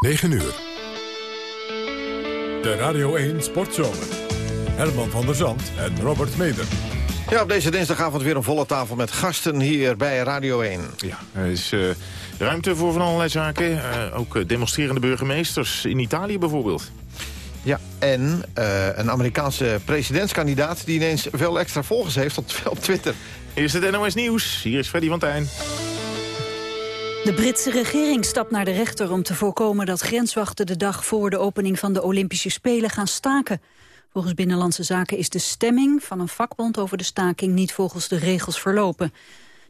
9 uur. De Radio 1 Sportzomer. Herman van der Zand en Robert Meder. Ja, op deze dinsdagavond weer een volle tafel met gasten hier bij Radio 1. Ja, er is uh, ruimte voor van allerlei zaken. Uh, ook demonstrerende burgemeesters in Italië bijvoorbeeld. Ja, en uh, een Amerikaanse presidentskandidaat... die ineens veel extra volgers heeft op, op Twitter. Eerst het NOS Nieuws. Hier is Freddy van Tijn. De Britse regering stapt naar de rechter om te voorkomen dat grenswachten de dag voor de opening van de Olympische Spelen gaan staken. Volgens Binnenlandse Zaken is de stemming van een vakbond over de staking niet volgens de regels verlopen.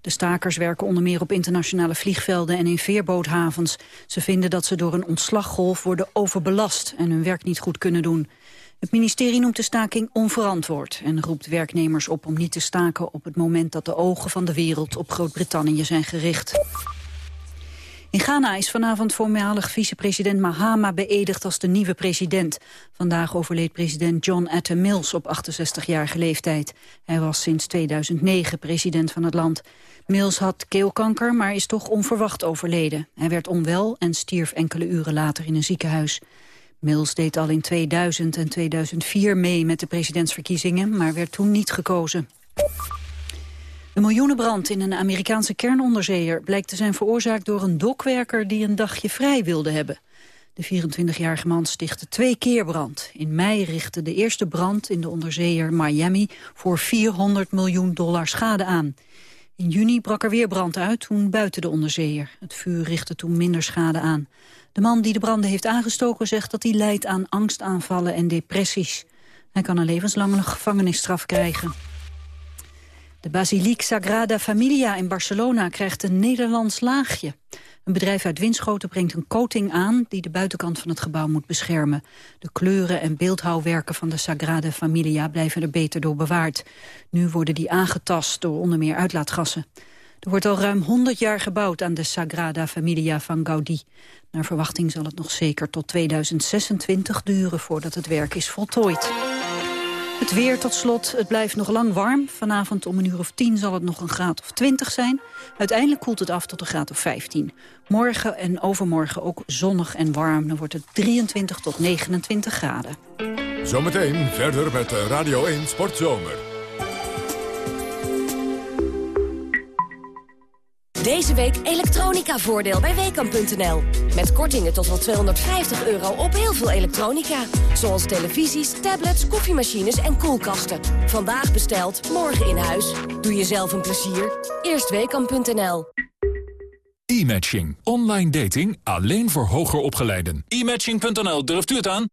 De stakers werken onder meer op internationale vliegvelden en in veerboothavens. Ze vinden dat ze door een ontslaggolf worden overbelast en hun werk niet goed kunnen doen. Het ministerie noemt de staking onverantwoord en roept werknemers op om niet te staken op het moment dat de ogen van de wereld op Groot-Brittannië zijn gericht. In Ghana is vanavond voormalig vicepresident Mahama beëdigd als de nieuwe president. Vandaag overleed president John Atta Mills op 68-jarige leeftijd. Hij was sinds 2009 president van het land. Mills had keelkanker, maar is toch onverwacht overleden. Hij werd onwel en stierf enkele uren later in een ziekenhuis. Mills deed al in 2000 en 2004 mee met de presidentsverkiezingen, maar werd toen niet gekozen. De miljoenenbrand in een Amerikaanse kernonderzeeër blijkt te zijn veroorzaakt door een dokwerker die een dagje vrij wilde hebben. De 24-jarige man stichtte twee keer brand. In mei richtte de eerste brand in de onderzeeër Miami voor 400 miljoen dollar schade aan. In juni brak er weer brand uit, toen buiten de onderzeeër. Het vuur richtte toen minder schade aan. De man die de branden heeft aangestoken zegt dat hij lijdt aan angstaanvallen en depressies. Hij kan een levenslange gevangenisstraf krijgen. De Basiliek Sagrada Familia in Barcelona krijgt een Nederlands laagje. Een bedrijf uit Winschoten brengt een coating aan... die de buitenkant van het gebouw moet beschermen. De kleuren en beeldhouwwerken van de Sagrada Familia blijven er beter door bewaard. Nu worden die aangetast door onder meer uitlaatgassen. Er wordt al ruim 100 jaar gebouwd aan de Sagrada Familia van Gaudí. Naar verwachting zal het nog zeker tot 2026 duren voordat het werk is voltooid. Het weer tot slot, het blijft nog lang warm. Vanavond om een uur of 10 zal het nog een graad of 20 zijn. Uiteindelijk koelt het af tot een graad of 15. Morgen en overmorgen ook zonnig en warm. Dan wordt het 23 tot 29 graden. Zometeen verder met Radio 1 Sportzomer. Deze week elektronica-voordeel bij Weekamp.nl. Met kortingen tot wel 250 euro op heel veel elektronica. Zoals televisies, tablets, koffiemachines en koelkasten. Vandaag besteld, morgen in huis. Doe jezelf een plezier. Eerst Weekamp.nl. E-matching. Online dating alleen voor hoger opgeleiden. E-matching.nl, durft u het aan?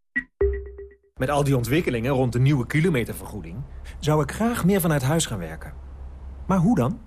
Met al die ontwikkelingen rond de nieuwe kilometervergoeding... zou ik graag meer vanuit huis gaan werken. Maar hoe dan?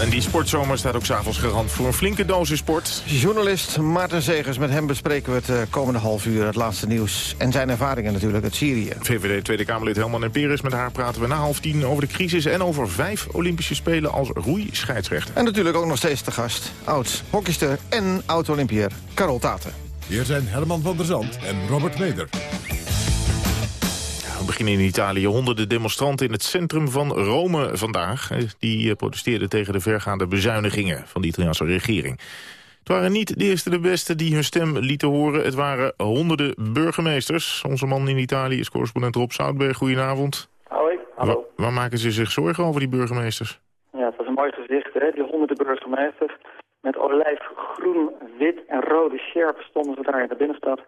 En die sportzomer staat ook s'avonds garant voor een flinke dosis sport. Journalist Maarten Zegers, met hem bespreken we het uh, komende half uur... het laatste nieuws en zijn ervaringen natuurlijk uit Syrië. VVD Tweede Kamerlid Helman en Peres, met haar praten we na half tien... over de crisis en over vijf Olympische Spelen als roeischeidsrechter. En natuurlijk ook nog steeds te gast, oud-hockeyster en oud-Olympiër Carol Taten. Hier zijn Herman van der Zand en Robert Meder. Beginnen in Italië. Honderden demonstranten in het centrum van Rome vandaag. Eh, die eh, protesteerden tegen de vergaande bezuinigingen van de Italiaanse regering. Het waren niet de eerste de beste die hun stem lieten horen. Het waren honderden burgemeesters. Onze man in Italië is correspondent Rob Zoutberg. Goedenavond. Hoi, hallo. waar maken ze zich zorgen over die burgemeesters? Ja, het was een mooi gezicht, hè? Die honderden burgemeesters. Met olijf, groen, wit en rode sjerp stonden ze daar in de binnenstad.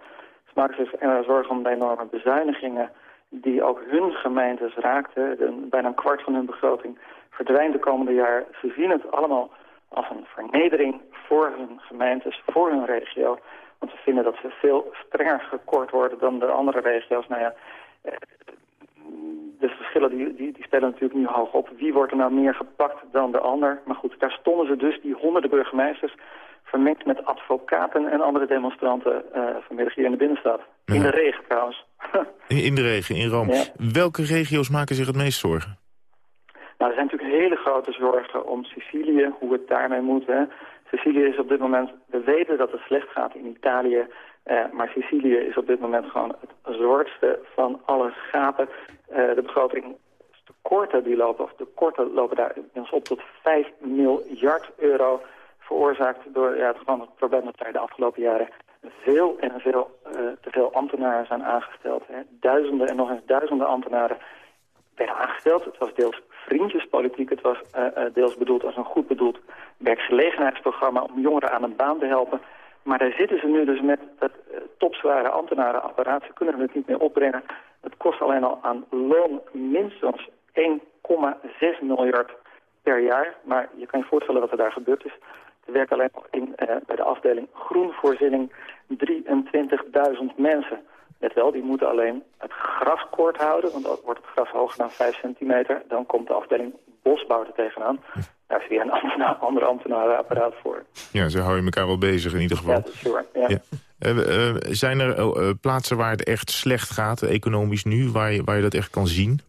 Ze maken zich zorgen om de enorme bezuinigingen die ook hun gemeentes raakten. bijna een kwart van hun begroting verdwijnt de komende jaar. Ze zien het allemaal als een vernedering voor hun gemeentes, voor hun regio. Want ze vinden dat ze veel strenger gekort worden dan de andere regio's. Nou ja, eh, de verschillen die, die, die, spelen natuurlijk nu hoog op. Wie wordt er nou meer gepakt dan de ander? Maar goed, daar stonden ze dus, die honderden burgemeesters... vermengd met advocaten en andere demonstranten uh, vanmiddag hier in de binnenstad. In de regen trouwens. in, in, de regen, in Rome. Welke regio's maken zich het meest zorgen? Nou, er zijn natuurlijk hele grote zorgen om Sicilië, hoe het daarmee moet. Hè. Sicilië is op dit moment, we weten dat het slecht gaat in Italië, eh, maar Sicilië is op dit moment gewoon het zwartste van alle schapen. Eh, de begroting, de korte die lopen, of de korte lopen daar op tot 5 miljard euro, veroorzaakt door ja, het, gewoon het probleem dat daar de afgelopen jaren veel en veel uh, te veel ambtenaren zijn aangesteld. Hè. Duizenden en nog eens duizenden ambtenaren werden aangesteld. Het was deels vriendjespolitiek, het was uh, deels bedoeld als een goed bedoeld werkgelegenheidsprogramma om jongeren aan een baan te helpen. Maar daar zitten ze nu dus met dat uh, topzware ambtenarenapparaat. Ze kunnen het niet meer opbrengen. Het kost alleen al aan loon minstens 1,6 miljard per jaar. Maar je kan je voorstellen wat er daar gebeurd is. Er werken alleen nog in, uh, bij de afdeling groenvoorziening 23.000 mensen. Let wel, die moeten alleen het gras kort houden, want dan wordt het gras hoger dan 5 centimeter. Dan komt de afdeling bosbouw er tegenaan. Daar is weer een ambtenaar, ander ambtenarenapparaat voor. Ja, ze houden elkaar wel bezig in ieder geval. Ja, sure. Ja. Ja. Uh, uh, zijn er uh, plaatsen waar het echt slecht gaat, economisch nu, waar je, waar je dat echt kan zien?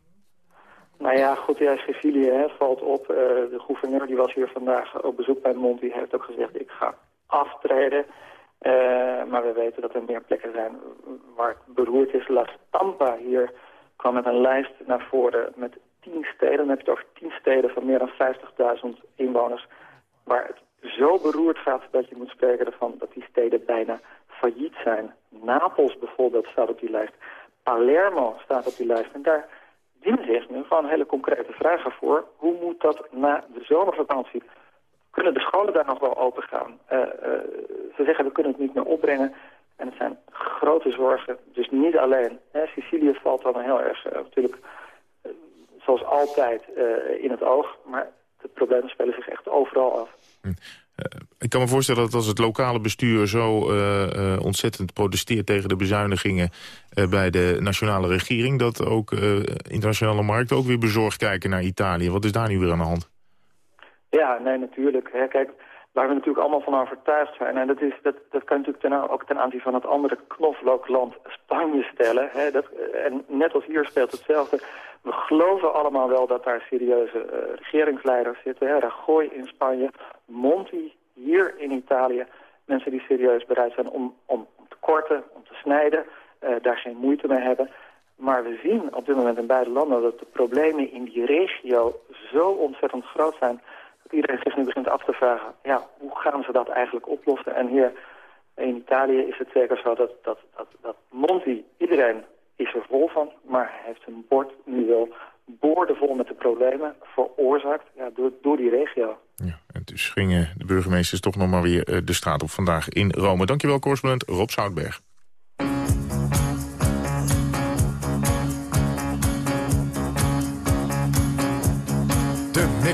Nou ja, goed, ja, Sicilië hè, valt op. de gouverneur die was hier vandaag op bezoek bij Monti, die heeft ook gezegd, ik ga aftreden. Uh, maar we weten dat er meer plekken zijn waar het beroerd is. La Stampa hier kwam met een lijst naar voren met tien steden. Dan heb je het over tien steden van meer dan 50.000 inwoners... waar het zo beroerd gaat dat je moet spreken ervan dat die steden bijna failliet zijn. Napels bijvoorbeeld staat op die lijst. Palermo staat op die lijst. En daar nu gewoon hele concrete vragen voor. Hoe moet dat na de zomervakantie? kunnen de scholen daar nog wel open gaan. Uh, uh, ze zeggen we kunnen het niet meer opbrengen. En het zijn grote zorgen. Dus niet alleen. Hè. Sicilië valt dan heel erg uh, natuurlijk zoals altijd in het oog. Maar de problemen spelen zich echt overal af. Hm. Ik kan me voorstellen dat als het lokale bestuur zo ontzettend protesteert tegen de bezuinigingen bij de nationale regering, dat ook internationale markten ook weer bezorgd kijken naar Italië. Wat is daar nu weer aan de hand? Ja, nee, natuurlijk. Hè. Kijk, waar we natuurlijk allemaal van overtuigd zijn... en dat, is, dat, dat kan natuurlijk ten, ook ten aanzien van het andere knoflookland Spanje stellen. Hè. Dat, en net als hier speelt hetzelfde. We geloven allemaal wel dat daar serieuze uh, regeringsleiders zitten. Hè. Rajoy in Spanje, Monti hier in Italië. Mensen die serieus bereid zijn om, om te korten, om te snijden. Uh, daar geen moeite mee hebben. Maar we zien op dit moment in beide landen dat de problemen in die regio zo ontzettend groot zijn iedereen zich nu begint af te vragen, ja, hoe gaan ze dat eigenlijk oplossen? En hier in Italië is het zeker zo dat, dat, dat, dat Monti, iedereen is er vol van, maar heeft een bord nu wel boordevol met de problemen veroorzaakt ja, door, door die regio. Ja, en dus gingen de burgemeesters toch nog maar weer uh, de straat op vandaag in Rome. Dankjewel, correspondent Rob Zoutberg.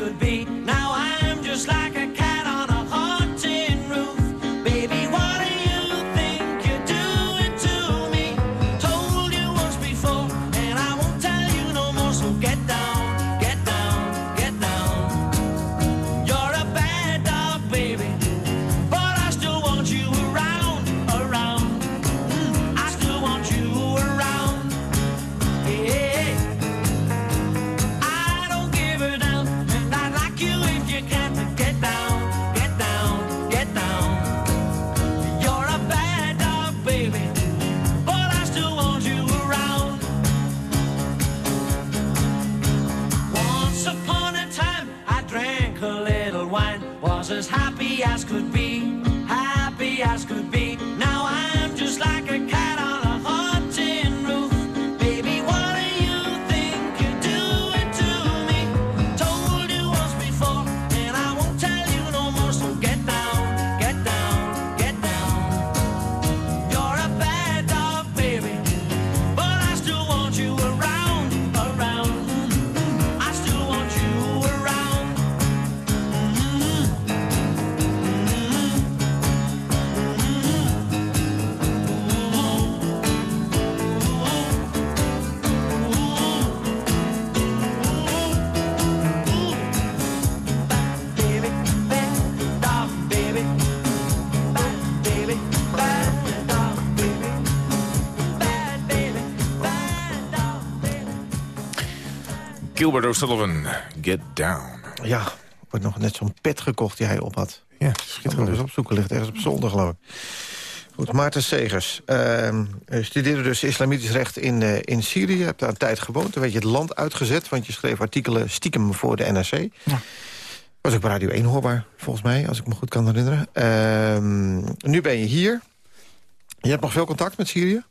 could be. Gilbert O'Sullivan, Get Down. Ja, wordt nog net zo'n pet gekocht die hij op had. Ja, schitterend. eens opzoeken, ligt ergens op zolder, geloof ik. Goed, Maarten Segers. Uh, studeerde dus islamitisch recht in, uh, in Syrië. Je hebt daar een tijd gewoond. Toen werd je het land uitgezet, want je schreef artikelen stiekem voor de NRC. Ja. Was ook bij Radio 1 hoorbaar, volgens mij, als ik me goed kan herinneren. Uh, nu ben je hier. Je hebt nog veel contact met Syrië?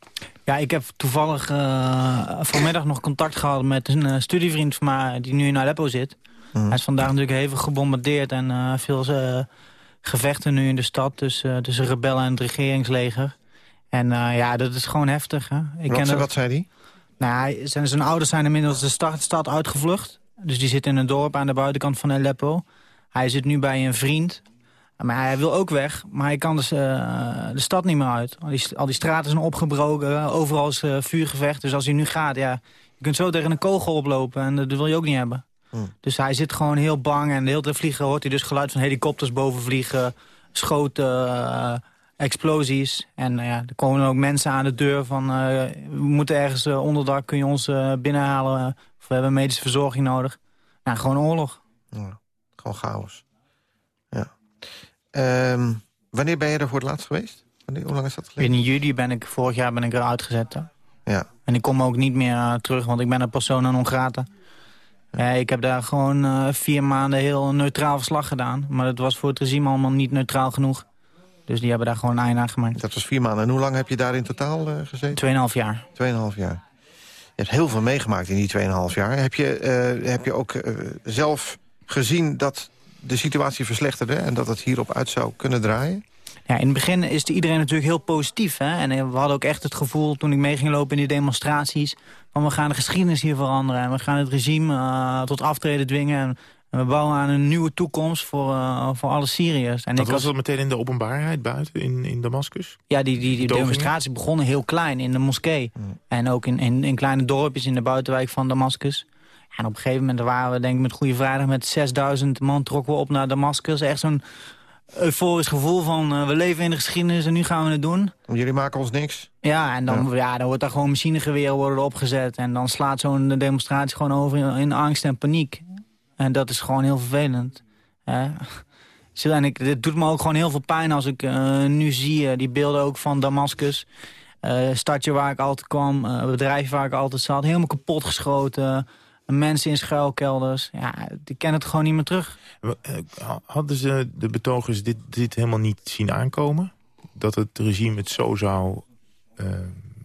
Ja, ik heb toevallig uh, vanmiddag nog contact gehad met een uh, studievriend van mij die nu in Aleppo zit. Mm. Hij is vandaag natuurlijk hevig gebombardeerd en uh, veel gevechten nu in de stad tussen, tussen rebellen en het regeringsleger. En ja, dat is gewoon heftig. Hè? Ik wat, ken wat zei hij? Nou, zijn, zijn ouders zijn inmiddels de stad, stad uitgevlucht. Dus die zit in een dorp aan de buitenkant van Aleppo. Hij zit nu bij een vriend. Maar hij wil ook weg, maar hij kan dus uh, de stad niet meer uit. Al die, al die straten zijn opgebroken, overal is uh, vuurgevecht. Dus als hij nu gaat, ja, je kunt zo tegen een kogel oplopen en dat wil je ook niet hebben. Hmm. Dus hij zit gewoon heel bang en de hele tijd vliegen hoort hij dus geluid van helikopters boven vliegen, schoten, uh, explosies. En ja, er komen ook mensen aan de deur van, we moeten ergens onderdak, kun je ons binnenhalen, of we hebben medische verzorging nodig. Ja, gewoon oorlog. Ja, gewoon chaos. Um, wanneer ben je er voor het laatst geweest? Wanneer, hoe lang is dat geleden? In juli ben ik, vorig jaar ben ik er uitgezet. Ja. En ik kom ook niet meer uh, terug, want ik ben een persona non grata. Ja. ja ik heb daar gewoon uh, vier maanden heel neutraal verslag gedaan. Maar dat was voor het regime allemaal niet neutraal genoeg. Dus die hebben daar gewoon een einde aan gemaakt. Dat was vier maanden. En hoe lang heb je daar in totaal uh, gezeten? Tweeënhalf jaar. Tweeënhalf jaar. Je hebt heel veel meegemaakt in die tweeënhalf jaar. Heb je, heb je ook zelf gezien dat de situatie verslechterde... en dat het hierop uit zou kunnen draaien? Ja, in het begin is iedereen natuurlijk heel positief. Hè? En we hadden ook echt het gevoel, toen ik mee ging lopen in die demonstraties... van we gaan de geschiedenis hier veranderen... en we gaan het regime uh, tot aftreden dwingen... En, we bouwen aan een nieuwe toekomst voor, uh, voor alle Syriërs. En dat was dat meteen in de openbaarheid buiten, in, in Damascus? Ja, die, die, die demonstraties begonnen heel klein in de moskee. Mm. En ook in, in, in kleine dorpjes in de buitenwijk van Damascus. En op een gegeven moment waren we denk ik met Goede Vrijdag... met 6000 man trokken we op naar Damascus. Echt zo'n euforisch gevoel van uh, we leven in de geschiedenis en nu gaan we het doen. Jullie maken ons niks? Ja, en dan, ja. dan wordt daar gewoon machinegeweren worden opgezet. En dan slaat zo'n demonstratie gewoon over in, angst en paniek. En dat is gewoon heel vervelend. En ik, dit doet me ook gewoon heel veel pijn als ik uh, nu zie uh, die beelden ook van Damascus. stadje waar ik altijd kwam, bedrijf waar ik altijd zat, helemaal kapot geschoten mensen in schuilkelders. Ja, die kennen het gewoon niet meer terug. Eh, hadden ze de betogers dit, dit helemaal niet zien aankomen? Dat het regime het zo zou... Uh,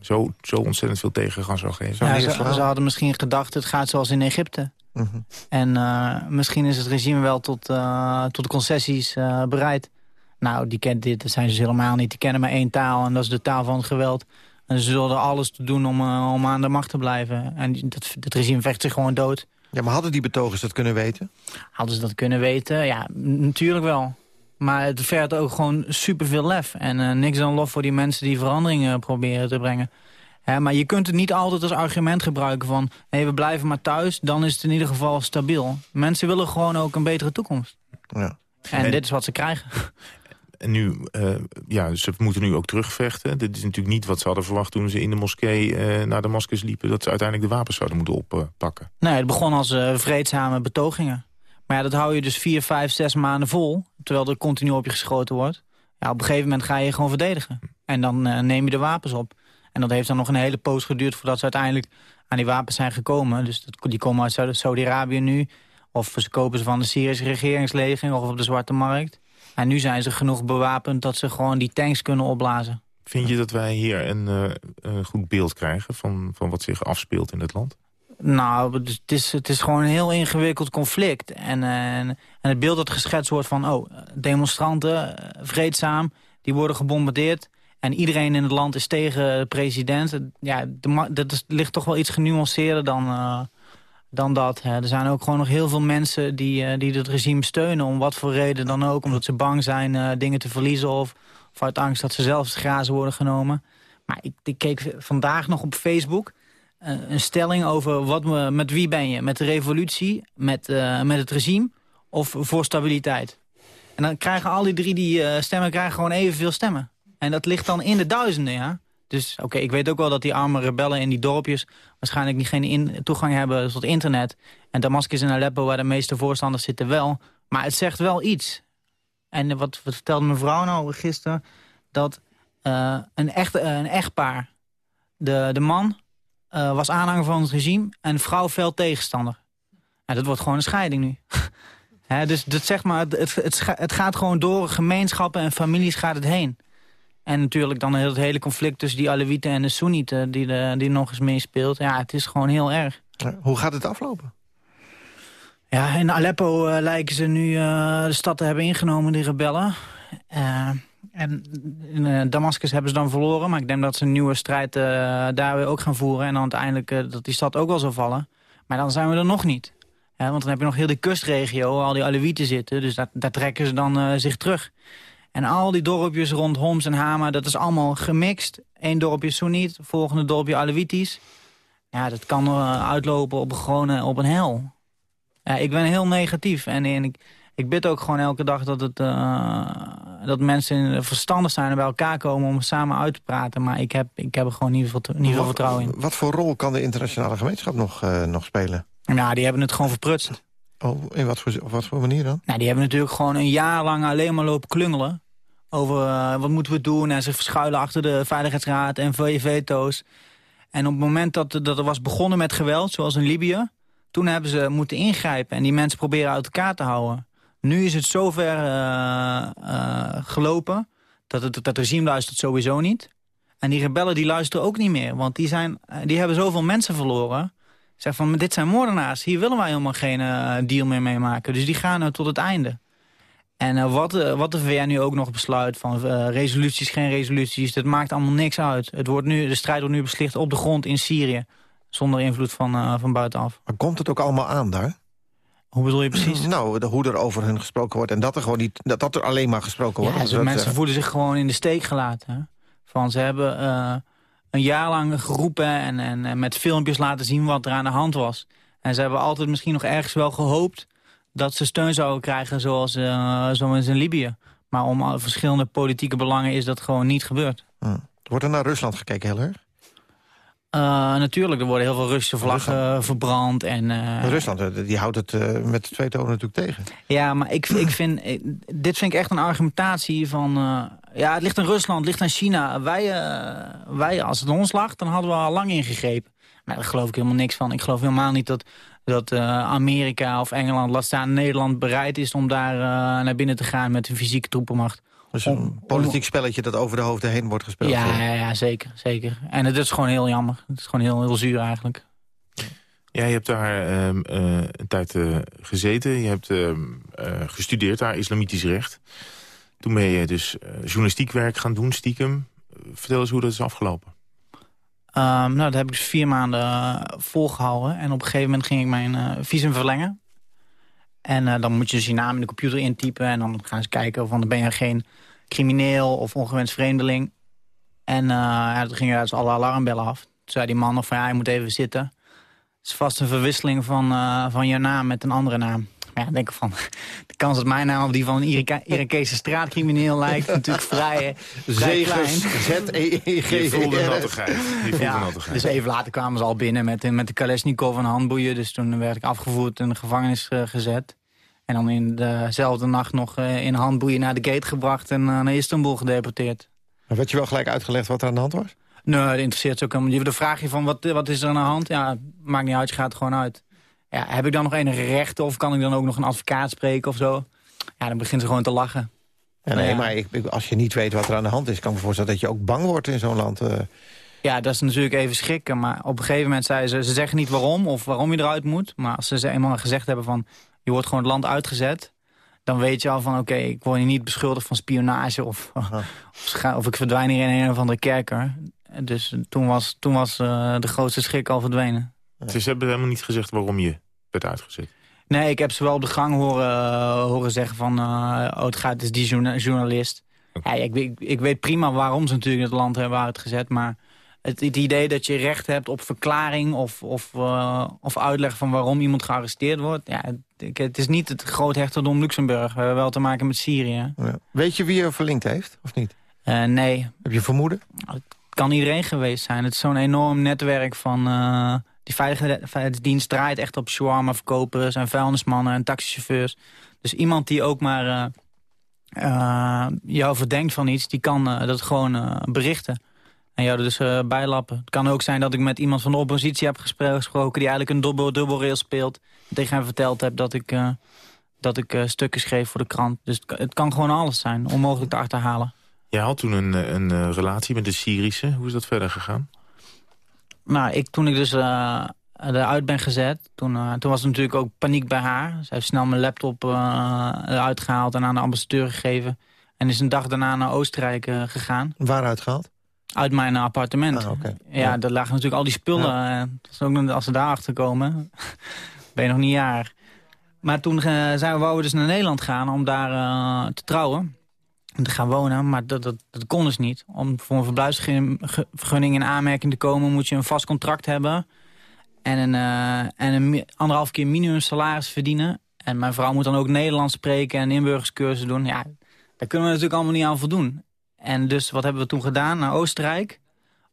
zo, zo ontzettend veel tegengang zou geven? Ja, ze, ze, hadden misschien gedacht, het gaat zoals in Egypte. Mm -hmm. En uh, misschien is het regime wel tot, uh, tot concessies bereid. Nou, die kent dit, dat zijn ze helemaal niet. Die kennen maar één taal en dat is de taal van het geweld. En ze zullen alles te doen om, uh, om aan de macht te blijven. En dat, dat regime vecht zich gewoon dood. Ja, maar hadden die betogers dat kunnen weten? Hadden ze dat kunnen weten? Ja, natuurlijk wel. Maar het vergt ook gewoon superveel lef. En uh, niks dan lof voor die mensen die veranderingen proberen te brengen. maar je kunt het niet altijd als argument gebruiken van... nee, we blijven maar thuis, dan is het in ieder geval stabiel. Mensen willen gewoon ook een betere toekomst. Ja. En, en dit is wat ze krijgen. En nu, uh, ja, ze moeten nu ook terugvechten. Dit is natuurlijk niet wat ze hadden verwacht toen ze in de moskee uh, naar Damascus liepen... dat ze uiteindelijk de wapens zouden moeten oppakken. nee, het begon als uh, vreedzame betogingen. Maar ja, dat hou je dus vier, vijf, zes maanden vol... terwijl er continu op je geschoten wordt. Ja, op een gegeven moment ga je gewoon verdedigen. En dan neem je de wapens op. En dat heeft dan nog een hele poos geduurd... voordat ze uiteindelijk aan die wapens zijn gekomen. Dus dat, die komen uit Saudi-Arabië nu... Of ze kopen ze van de Syrische regeringsleger of op de Zwarte Markt. En nu zijn ze genoeg bewapend dat ze gewoon die tanks kunnen opblazen. Vind je dat wij hier een, uh, goed beeld krijgen van, van wat zich afspeelt in het land? Nou, het is, het is gewoon een heel ingewikkeld conflict. En, en, en het beeld dat geschetst wordt van... oh, demonstranten, eh, vreedzaam, die worden gebombardeerd... en iedereen in het land is tegen de president. Ja, dat is, ligt toch wel iets genuanceerder dan, uh, dan dat. Hè. Er zijn ook gewoon nog heel veel mensen die, uh, die het regime steunen... om wat voor reden dan ook. Omdat ze bang zijn uh, dingen te verliezen... Of, uit angst dat ze zelf grazen worden genomen. Maar ik, ik keek vandaag nog op Facebook... Uh, een stelling over wat me, met wie ben je? Met de revolutie, met, met het regime of voor stabiliteit? En dan krijgen al die drie die stemmen krijgen gewoon evenveel stemmen. En dat ligt dan in de duizenden, ja. Dus oké, ik weet ook wel dat die arme rebellen in die dorpjes... waarschijnlijk niet geen in, toegang hebben tot internet. En Damascus en Aleppo, waar de meeste voorstanders zitten wel. Maar het zegt wel iets. En wat, wat vertelde mevrouw nou gisteren? Dat uh, een, echt, een echtpaar, de, de man uh, was aanhanger van het regime... en vrouw fel tegenstander. En dat wordt gewoon een scheiding nu. dus dat zeg maar, het, het, het, gaat gewoon door gemeenschappen en families gaat het heen. En natuurlijk dan het hele conflict tussen die Alewieten en de Soenieten... die, de, die nog eens meespeelt. Ja, het is gewoon heel erg. Hoe gaat het aflopen? Ja, in Aleppo uh, lijken ze nu uh, de stad te hebben ingenomen, die rebellen. Uh, en in Damascus hebben ze dan verloren. Maar ik denk dat ze een nieuwe strijd daar weer ook gaan voeren. En dan uiteindelijk dat die stad ook wel zal vallen. Maar dan zijn we er nog niet. want dan heb je nog heel die kustregio, al die Alewieten zitten. Dus daar trekken ze dan zich terug. En al die dorpjes rond Homs en Hama, dat is allemaal gemixt. Eén dorpje Soeniet, volgende dorpje Alawitisch. Ja, dat kan uitlopen op, gewoon, op een hel. Ja, ik ben heel negatief. En, en ik, ik bid ook gewoon elke dag dat, het, uh, dat mensen verstandig zijn en bij elkaar komen om samen uit te praten. Maar ik heb, ik heb er gewoon niet veel, niet veel vertrouwen in. Wat voor rol kan de internationale gemeenschap nog, uh, nog spelen? Nou, die hebben het gewoon verprutst. Oh, in wat voor, op wat voor manier dan? Nou, die hebben natuurlijk gewoon een jaar lang alleen maar lopen klungelen. Over uh, wat moeten we doen en ze verschuilen achter de Veiligheidsraad en veto's. En op het moment dat, dat er was begonnen met geweld, zoals in Libië... Toen hebben ze moeten ingrijpen en die mensen proberen uit elkaar te houden. Nu is het zover uh, gelopen dat het, dat regime luistert sowieso niet. En die rebellen die luisteren ook niet meer. Want die, zijn, eh, die hebben zoveel mensen verloren. Zeg van, dit zijn moordenaars. Hier willen wij helemaal geen deal meer mee maken. Dus die gaan tot het einde. En uh, wat, wat de VN nu ook nog besluit van resoluties, geen resoluties... dat maakt allemaal niks uit. Het wordt nu, de strijd wordt nu beslicht op de grond in Syrië. Zonder invloed van, van buitenaf. Maar komt het ook allemaal aan daar? Hoe bedoel je precies? Nou, de, hoe er over hun gesproken wordt. En dat er, gewoon niet, dat, dat er alleen maar gesproken wordt. Ja, dus mensen voelen zich gewoon in de steek gelaten. Van, ze hebben een jaar lang geroepen en, en, en, met filmpjes laten zien wat er aan de hand was. En ze hebben altijd misschien nog ergens wel gehoopt... dat ze steun zouden krijgen zoals, uh, zoals in Libië. Maar om verschillende politieke belangen is dat gewoon niet gebeurd. Hm. Wordt er naar Rusland gekeken heel erg? Uh, natuurlijk, er worden heel veel Russische vlaggen verbrand. En, uh... Rusland eh, die houdt het uh, met twee tonen natuurlijk tegen. Ja, maar ik, ik vind, dit vind ik echt een argumentatie van... ja, het ligt aan Rusland, het ligt aan China. Wij, wij, als het ons lag, dan hadden we al lang ingegrepen. Maar daar geloof ik helemaal niks van. Ik geloof helemaal niet dat, dat Amerika of Engeland, laat staan Nederland... bereid is om daar naar binnen te gaan met een fysieke troepenmacht. Dus een politiek spelletje dat over de hoofden heen wordt gespeeld. Ja, ja, ja, zeker, zeker. En het is gewoon heel jammer. Het is gewoon heel, heel zuur eigenlijk. Ja, je hebt daar uh, uh, een tijd uh, gezeten. Je hebt ehm, gestudeerd daar, islamitisch recht. Toen ben je dus journalistiek werk gaan doen, stiekem. Vertel eens hoe dat is afgelopen. Um, nou, dat heb ik dus vier maanden volgehouden. En op een gegeven moment ging ik mijn visum verlengen. En dan moet je dus je naam in de computer intypen. En dan gaan ze kijken van ben je geen crimineel of ongewenst vreemdeling. En uh, ja, toen gingen dus alle alarmbellen af. Toen zei die man nog van ja, je moet even zitten. Het is vast een verwisseling van, uh, van je naam met een andere naam. Ja, denk van, de kans dat mijn naam op die van een Irakese straatcrimineel lijkt... natuurlijk vrij, vrij klein. Z-E-E-G. Je voelde nattigheid. Ja, dus even later kwamen ze al binnen met, met de Kalashnikov en handboeien. Dus toen werd ik afgevoerd en in de gevangenis uh, gezet. En dan in dezelfde nacht nog uh, in handboeien naar de gate gebracht... en uh, naar Istanbul gedeporteerd. Maar werd je wel gelijk uitgelegd wat er aan de hand was? Nee, dat interesseert ze ook helemaal. De vraag je van wat, wat is er aan de hand? Ja, maakt niet uit, je gaat er gewoon uit. Ja, heb ik dan nog enige rechten of kan ik dan ook nog een advocaat spreken of zo? Ja, dan begint ze gewoon te lachen. Ja, nee, maar ik, als je niet weet wat er aan de hand is... kan ik me voorstellen dat je ook bang wordt in zo'n land. Uh... Ja, dat is natuurlijk even schrikken. Maar op een gegeven moment zei ze... ze zeggen niet waarom of waarom je eruit moet. Maar als ze eenmaal gezegd hebben van je wordt gewoon het land uitgezet dan weet je al van, oké, ik word hier niet beschuldigd van spionage... of, of, of, ik verdwijn hier in een of andere kerker. Dus toen was, toen was uh, de grootste schrik al verdwenen. Dus ze hebben helemaal niet gezegd waarom je werd uitgezet? Nee, ik heb ze wel op de gang horen, uh, horen zeggen van... Uh, oh, het gaat, is die journalist. Okay. Ja, ik, ik, ik, weet prima waarom ze natuurlijk het land hebben uitgezet... maar het, het, idee dat je recht hebt op verklaring of, of, uh, of uitleg van waarom iemand gearresteerd wordt. Ja, het, het is niet het groot hertogdom Luxemburg. We hebben wel te maken met Syrië. Ja. Weet je wie je verlinkt heeft, of niet? Uh, nee. Heb je vermoeden? Het kan iedereen geweest zijn. Het is zo'n enorm netwerk van... Uh, die veiligheidsdienst draait echt op shawarma-verkopers en vuilnismannen en taxichauffeurs. Dus iemand die ook maar jou verdenkt van iets, die kan dat gewoon berichten. En jou er dus bijlappen. Het kan ook zijn dat ik met iemand van de oppositie heb gesproken... die eigenlijk een dubbel, dubbelrail speelt. En tegen hem verteld heb dat ik, dat ik stukken schreef voor de krant. Dus het, het kan gewoon alles zijn, onmogelijk te achterhalen. Jij had toen een, een relatie met de Syrische. Hoe is dat verder gegaan? Nou, ik, toen ik dus uh, eruit ben gezet, toen, uh, toen was er natuurlijk ook paniek bij haar. Ze heeft snel mijn laptop uh, eruit gehaald en aan de ambassadeur gegeven. En is een dag daarna naar Oostenrijk gegaan. Waaruit gehaald? Uit mijn appartement. Ah, okay. ja, ja, daar lagen natuurlijk al die spullen. Ja. ook, als ze daarachter komen, ben je nog niet jaar. Maar toen zijn we, wouden we dus naar Nederland gaan om daar te trouwen te gaan wonen. Maar dat, dat, dat kon dus niet. Om voor een verblijfsvergunning in aanmerking te komen... moet je een vast contract hebben. En een, uh, en anderhalf keer minimum salaris verdienen. En mijn vrouw moet dan ook Nederlands spreken en inburgerscursus doen. Ja, daar kunnen we natuurlijk allemaal niet aan voldoen. En dus wat hebben we toen gedaan? Naar Oostenrijk.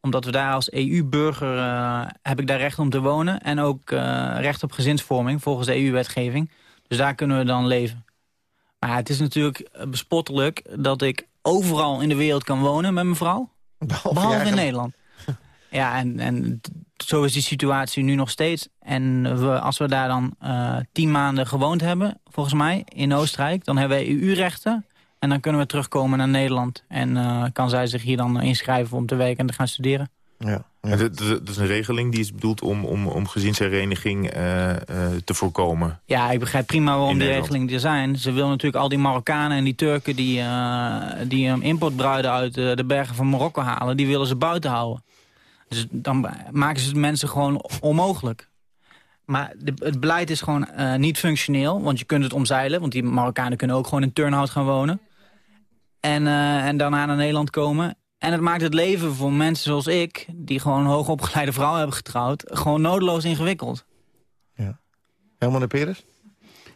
Omdat we daar als EU-burger... Uh, heb ik daar recht om te wonen. En ook uh, recht op gezinsvorming volgens de EU-wetgeving. Dus daar kunnen we dan leven. Maar het is natuurlijk bespottelijk dat ik overal in de wereld kan wonen met mijn vrouw. Behalve, in Nederland. ja, en, en zo is die situatie nu nog steeds. En we, als we daar dan uh, tien maanden gewoond hebben, volgens mij, in Oostenrijk... dan hebben we EU-rechten en dan kunnen we terugkomen naar Nederland. En uh, kan zij zich hier dan inschrijven om te werken en te gaan studeren. Ja. ja. Dat, dat, is een regeling die is bedoeld om, om, om gezinshereniging uh, uh, te voorkomen. Ja, ik begrijp prima waarom die regelingen er zijn. Ze willen natuurlijk al die Marokkanen en die Turken... die, uh, die importbruiden uit de bergen van Marokko halen... die willen ze buiten houden. Dus dan maken ze mensen gewoon onmogelijk. Maar de, het beleid is gewoon niet functioneel. Want je kunt het omzeilen. Want die Marokkanen kunnen ook gewoon in Turnhout gaan wonen. En, en daarna naar Nederland komen. En het maakt het leven voor mensen zoals ik... die gewoon hoogopgeleide vrouwen hebben getrouwd... gewoon nodeloos ingewikkeld. Ja. Helemaal de Peres?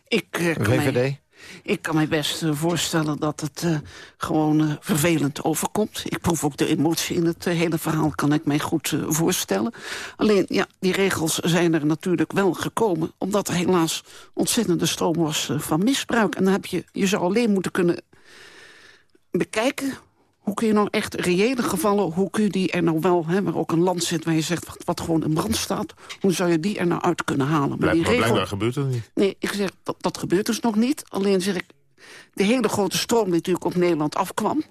Ik, uh, kan VVD? Mij, ik kan mij best uh, voorstellen dat het uh, gewoon vervelend overkomt. Ik proef ook de emotie in het hele verhaal, kan ik mij goed voorstellen. Alleen, ja, die regels zijn er natuurlijk wel gekomen... omdat er helaas ontzettende stroom was van misbruik. En dan heb je, je zou alleen moeten kunnen bekijken hoe kun je nou echt reële gevallen, hoe kun je die er nou wel... Hè, waar ook een land zit waar je zegt wat, wat gewoon in brand staat... hoe zou je die er nou uit kunnen halen? Maar, regel... blijkbaar gebeurt dat niet. Nee, ik zeg, dat, dat gebeurt dus nog niet. Alleen zeg ik, de hele grote stroom die natuurlijk op Nederland afkwam...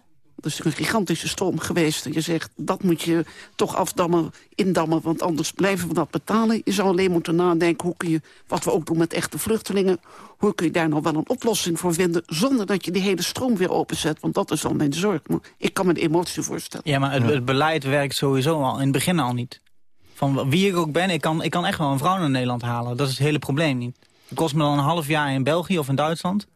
Dat is een gigantische stroom geweest. En je zegt, dat moet je toch afdammen, indammen... want anders blijven we dat betalen. Je zou alleen moeten nadenken, hoe kun je, wat we ook doen met echte vluchtelingen... hoe kun je daar nou wel een oplossing voor vinden... zonder dat je die hele stroom weer openzet. Want dat is al mijn zorg. Ik kan me de emotie voorstellen. Ja, maar het, beleid werkt sowieso al in het begin al niet. Van wie ik ook ben, ik kan, ik kan echt wel een vrouw naar Nederland halen. Dat is het hele probleem niet. Het kost me dan een half jaar in België of in Duitsland...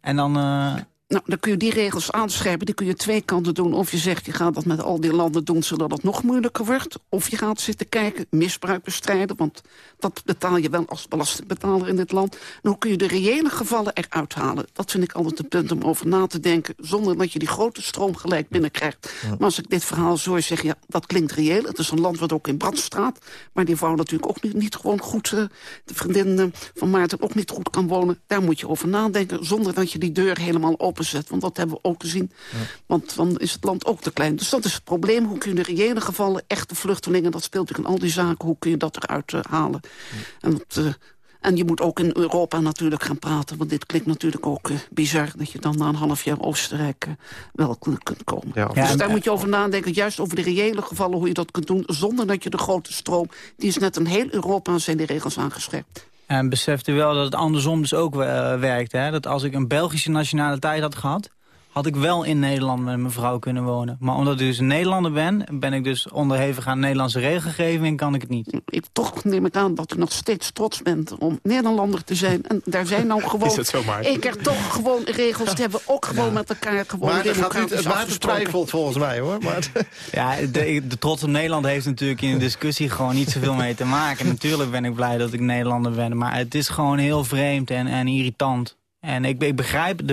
En dan, uh, nou, dan kun je die regels aanscherpen. Die kun je twee kanten doen. Of je zegt, je gaat dat met al die landen doen... zodat het nog moeilijker wordt. Of je gaat zitten kijken, misbruik bestrijden. Want dat betaal je wel als belastingbetaler in dit land. En hoe kun je de reële gevallen eruit halen? Dat vind ik altijd een punt om over na te denken... zonder dat je die grote stroom gelijk binnenkrijgt. Maar als ik dit verhaal zo zeg, ja, dat klinkt reëel. Het is een land wat ook in brand staat. Maar die vrouw natuurlijk ook niet, niet gewoon goed... Uh, de vriendin uh, van Maarten ook niet goed kan wonen. Daar moet je over nadenken, zonder dat je die deur helemaal open want dat hebben we ook gezien. Ja. Want dan is het land ook te klein. Dus dat is het probleem. Hoe kun je de reële gevallen, echte vluchtelingen... dat speelt natuurlijk in al die zaken, hoe kun je dat eruit uh, halen? Ja. En, dat, uh, en je moet ook in Europa natuurlijk gaan praten. Want dit klinkt natuurlijk ook uh, bizar... dat je dan na een half jaar Oostenrijk wel kunt komen. Ja, dus daar moet je over nadenken. Juist over de reële gevallen, hoe je dat kunt doen... zonder dat je de grote stroom... die is net in heel Europa zijn die regels aangescherpt. En beseft u wel dat het andersom dus ook uh, werkt. Hè? Dat als ik een Belgische nationaliteit had gehad had ik wel in Nederland met mijn vrouw kunnen wonen. Maar omdat ik dus een Nederlander ben, ben ik dus onderhevig aan Nederlandse regelgeving en kan ik het niet. Ik toch neem ik aan dat u nog steeds trots bent om Nederlander te zijn. En daar zijn nou gewoon... Ik er toch gewoon regels te hebben, ook gewoon ja. met elkaar gewoon Maar dat gaat niet, het water twijfelt volgens mij hoor. Maar ja, de, de trots op Nederland heeft natuurlijk in de discussie gewoon niet zoveel mee te maken. Natuurlijk ben ik blij dat ik Nederlander ben, maar het is gewoon heel vreemd en, en irritant. En ik, ik begrijp de,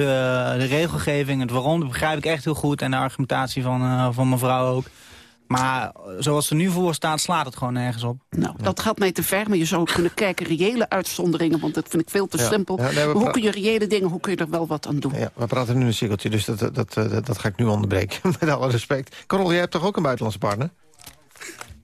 de regelgeving, het waarom, dat begrijp ik echt heel goed. En de argumentatie van, uh, van mevrouw ook. Maar zoals ze nu voor staat, slaat het gewoon nergens op. Nou, dat gaat mij te ver, maar je zou kunnen kijken reële uitzonderingen, want dat vind ik veel te Ja. simpel. Ja, nee, we hoe kun je reële dingen, hoe kun je er wel wat aan doen? Ja, we praten nu een cirkeltje, dus dat, dat, dat, dat, dat ga ik nu onderbreken. Met alle respect. Carol, jij hebt toch ook een buitenlandse partner?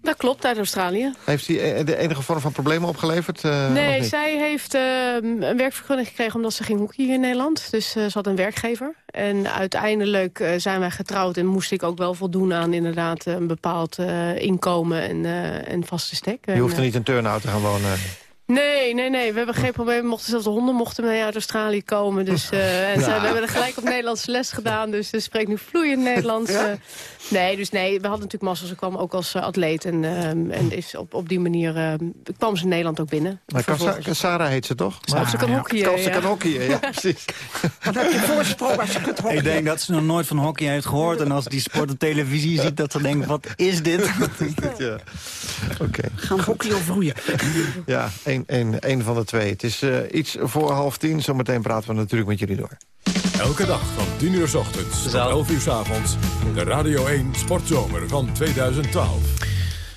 Dat klopt, uit Australië. Heeft hij eh, de enige vorm van problemen opgeleverd? eh, nee, zij heeft eh, een werkvergunning gekregen omdat ze ging hockeyen in Nederland. Dus eh, ze had een werkgever. En uiteindelijk zijn wij getrouwd en moest ik ook wel voldoen aan inderdaad een bepaald inkomen en, en vaste stek. Je hoeft er niet in Turnhout te gaan wonen. Nee, nee, nee. We hebben geen probleem. Mochten zelfs de honden mochten mee uit Australië komen. Dus, eh, en Ja. we hebben er gelijk op Nederlandse les gedaan. Dus ze spreekt nu vloeiend Nederlands. Ja? eh. nee, dus nee. We hadden natuurlijk massa. Ze kwam ook als eh, atleet. En, ehm, en is op, op die manier eh, kwam ze in Nederland ook binnen. Maar Sarah heet ze toch? Of ze kan hockeyen, Of ze ja. kan hockeyen, ja, precies. Wat heb je voorsprong als je kunt hockeyen? Ik denk dat ze nog nooit van hockey heeft gehoord. En als die sport op televisie ziet, dat ze denkt, wat is dit? ja. Oké. Gaan hockeyen of roeien? Ja, één, één, één van de twee. Het is eh, iets voor half tien. Zometeen praten we natuurlijk met jullie door. Elke dag van 10 uur s ochtends tot 11 uur s avonds. De Radio 1 Sportzomer van 2012.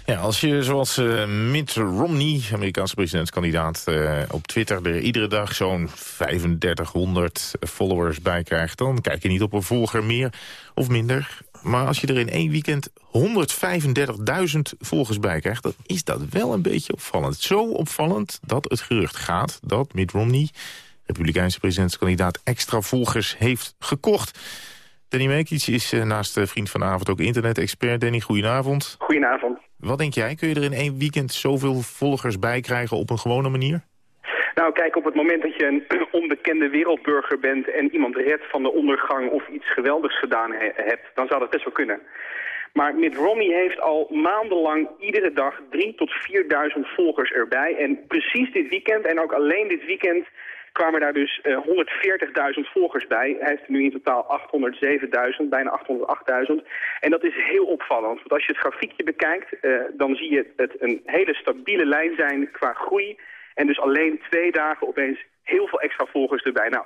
Ja, als je zoals eh, Mitt Romney, Amerikaanse presidentskandidaat... eh, op Twitter er iedere dag zo'n 3500 followers bij krijgt... dan kijk je niet op een volger meer of minder. Maar als je er in één weekend 135.000 volgers bij krijgt... dan is dat wel een beetje opvallend. Zo opvallend dat het gerucht gaat dat Mitt Romney... Republikeinse presidentskandidaat extra volgers heeft gekocht. Danny Mekic is eh, naast vriend vanavond ook internet-expert. Danny, goedenavond. Goedenavond. Wat denk jij? Kun je er in één weekend zoveel volgers bij krijgen op een gewone manier? Nou, kijk, op het moment dat je een onbekende wereldburger bent... en iemand redt van de ondergang of iets geweldigs gedaan he- hebt... dan zou dat best wel kunnen. Maar Mitt Romney heeft al maandenlang iedere dag 3 tot 4.000 volgers erbij. En precies dit weekend, en ook alleen dit weekend... kwamen daar dus eh, 140.000 volgers bij. Hij heeft nu in totaal 807.000, bijna 808.000. En dat is heel opvallend. Want als je het grafiekje bekijkt, eh, dan zie je het een hele stabiele lijn zijn qua groei... En dus alleen twee dagen opeens heel veel extra volgers erbij. Nou,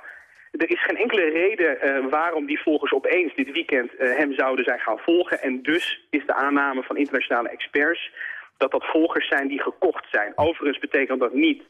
er is geen enkele reden eh, waarom die volgers opeens dit weekend eh, hem zouden zijn gaan volgen. En dus is de aanname van internationale experts dat dat volgers zijn die gekocht zijn. Overigens betekent dat niet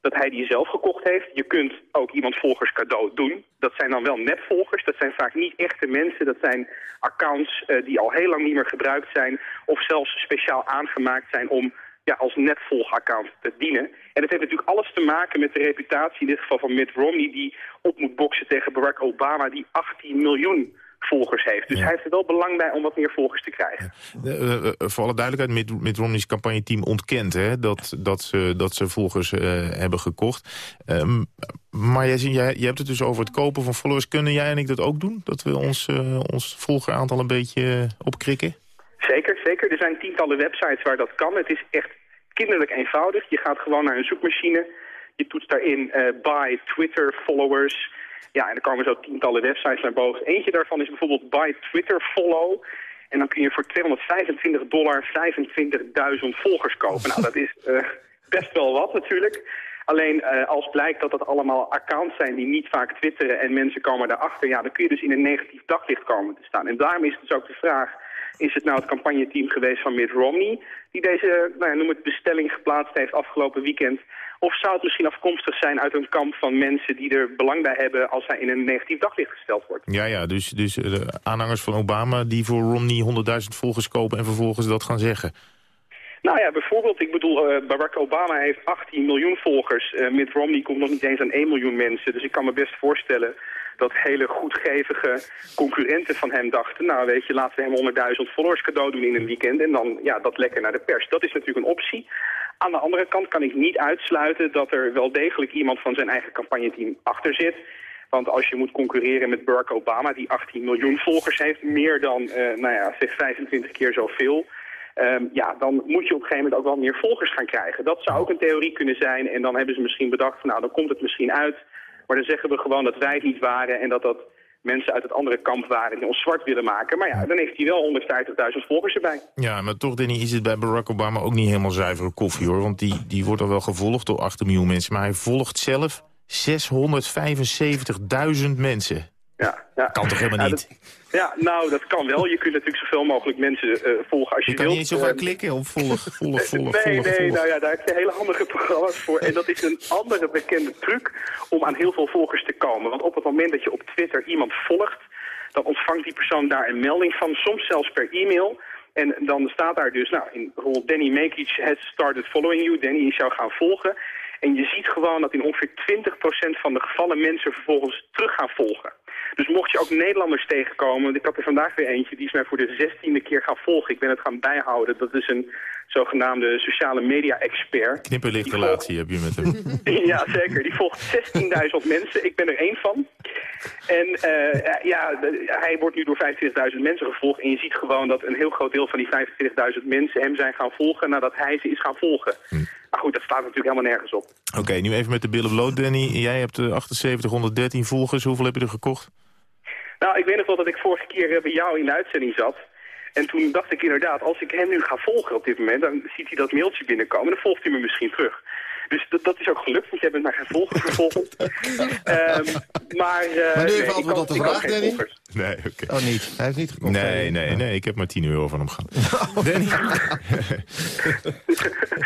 dat hij die zelf gekocht heeft. Je kunt ook iemand volgers cadeau doen. Dat zijn dan wel nepvolgers. Dat zijn vaak niet echte mensen. Dat zijn accounts eh, die al heel lang niet meer gebruikt zijn... of zelfs speciaal aangemaakt zijn om ja, als netvolgaccount te dienen. En dat heeft natuurlijk alles te maken met de reputatie, in dit geval van Mitt Romney... die op moet boksen tegen Barack Obama, die 18 miljoen volgers heeft. Dus hij heeft er wel belang bij om wat meer volgers te krijgen. Eh, eh, voor alle duidelijkheid, Mitt, Mitt Romney's campagneteam ontkent hè, dat, dat, ze, dat ze volgers eh, hebben gekocht. Ehm, maar jij, jij, jij hebt het dus over het kopen van followers. Kunnen jij en ik dat ook doen? Dat we ons, ons volgeraantal een beetje opkrikken? Zeker, zeker. Er zijn tientallen websites waar dat kan. Het is echt kinderlijk eenvoudig. Je gaat gewoon naar een zoekmachine. Je toetst daarin eh buy Twitter followers. Ja, en er komen zo tientallen websites naar boven. Eentje daarvan is bijvoorbeeld buy Twitter follow. En dan kun je voor 225 dollar 25.000 volgers kopen. Nou, dat is eh, best wel wat natuurlijk. Alleen eh, als blijkt dat dat allemaal accounts zijn die niet vaak twitteren en mensen komen daarachter, ja, dan kun je dus in een negatief daglicht komen te staan. En daarom is dus ook de vraag, is het nou het campagneteam geweest van Mitt Romney die deze, nou ja, noem het bestelling geplaatst heeft afgelopen weekend? Of zou het misschien afkomstig zijn uit een kamp van mensen die er belang bij hebben als hij in een negatief daglicht gesteld wordt? Ja, ja dus, dus de aanhangers van Obama die voor Romney 100.000 volgers kopen... en vervolgens dat gaan zeggen. Nou ja, bijvoorbeeld, ik bedoel, eh, Barack Obama heeft 18 miljoen volgers. Eh Mitt Romney komt nog niet eens aan 1 miljoen mensen. Dus ik kan me best voorstellen dat hele goedgevige concurrenten van hem dachten... nou weet je, laten we hem 100.000 followers cadeau doen in een weekend... en dan ja, dat lekker naar de pers. Dat is natuurlijk een optie. Aan de andere kant kan ik niet uitsluiten dat er wel degelijk iemand van zijn eigen campagneteam achter zit... Want als je moet concurreren met Barack Obama, die 18 miljoen volgers heeft... meer dan, eh, nou ja, zeg 25 keer zoveel... Ehm, ja, dan moet je op een gegeven moment ook wel meer volgers gaan krijgen. Dat zou ook een theorie kunnen zijn. En dan hebben ze misschien bedacht, van, nou, dan komt het misschien uit. Maar dan zeggen we gewoon dat wij het niet waren... en dat dat mensen uit het andere kamp waren die ons zwart willen maken. Maar ja, dan heeft hij wel 150.000 volgers erbij. Ja, maar toch, Danny, is het bij Barack Obama ook niet helemaal zuivere koffie, hoor. Want die, die wordt al wel gevolgd door 8 miljoen mensen. Maar hij volgt zelf 675.000 mensen. Ja, ja. Kan toch helemaal Ja, niet? dat- ja, nou, dat kan wel. Je kunt natuurlijk zoveel mogelijk mensen eh, volgen als je, Je kan wilt. niet zo vaak Eh, klikken op volg, volg, volg, nee, volg, nee, volg. nou ja, daar heb je hele handige programma's voor. En dat is een andere bekende truc om aan heel veel volgers te komen. Want op het moment dat je op Twitter iemand volgt, dan ontvangt die persoon daar een melding van, soms zelfs per e-mail. En dan staat daar dus, nou, in bijvoorbeeld Danny Mekic has started following you. Danny is jou gaan volgen. En je ziet gewoon dat in ongeveer 20% van de gevallen mensen vervolgens terug gaan volgen. Dus mocht je ook Nederlanders tegenkomen, ik had er vandaag weer eentje, die is mij voor de zestiende keer gaan volgen. Ik ben het gaan bijhouden. Dat is een zogenaamde sociale media-expert. Knipperlichtrelatie heb je met hem. Ja, zeker. Die volgt 16.000 mensen. Ik ben er één van. En eh, ja, de- hij wordt nu door 25.000 mensen gevolgd. En je ziet gewoon dat een heel groot deel van die 25.000 mensen hem zijn gaan volgen nadat hij ze is gaan volgen. Maar goed, dat staat natuurlijk helemaal nergens op. Oké, nu even met de billen bloot, Danny. Jij hebt eh, 7813 volgers. Hoeveel heb je er gekocht? Nou, ik weet nog wel dat ik vorige keer eh, bij jou in de uitzending zat. En toen dacht ik inderdaad, als ik hem nu ga volgen op dit moment... dan ziet hij dat mailtje binnenkomen en dan volgt hij me misschien terug. Dus dat, dat is ook gelukt, want jij bent mij gaan volgen vervolgens. Ehm, maar eh, Maar nu nee, even ik antwoord op de vraag, geen Danny. volgers. Nee, oké. Oh, niet. Hij heeft niet gekocht. Nee, nee, nee. Ik heb maar 10 euro van hem gehad. Danny,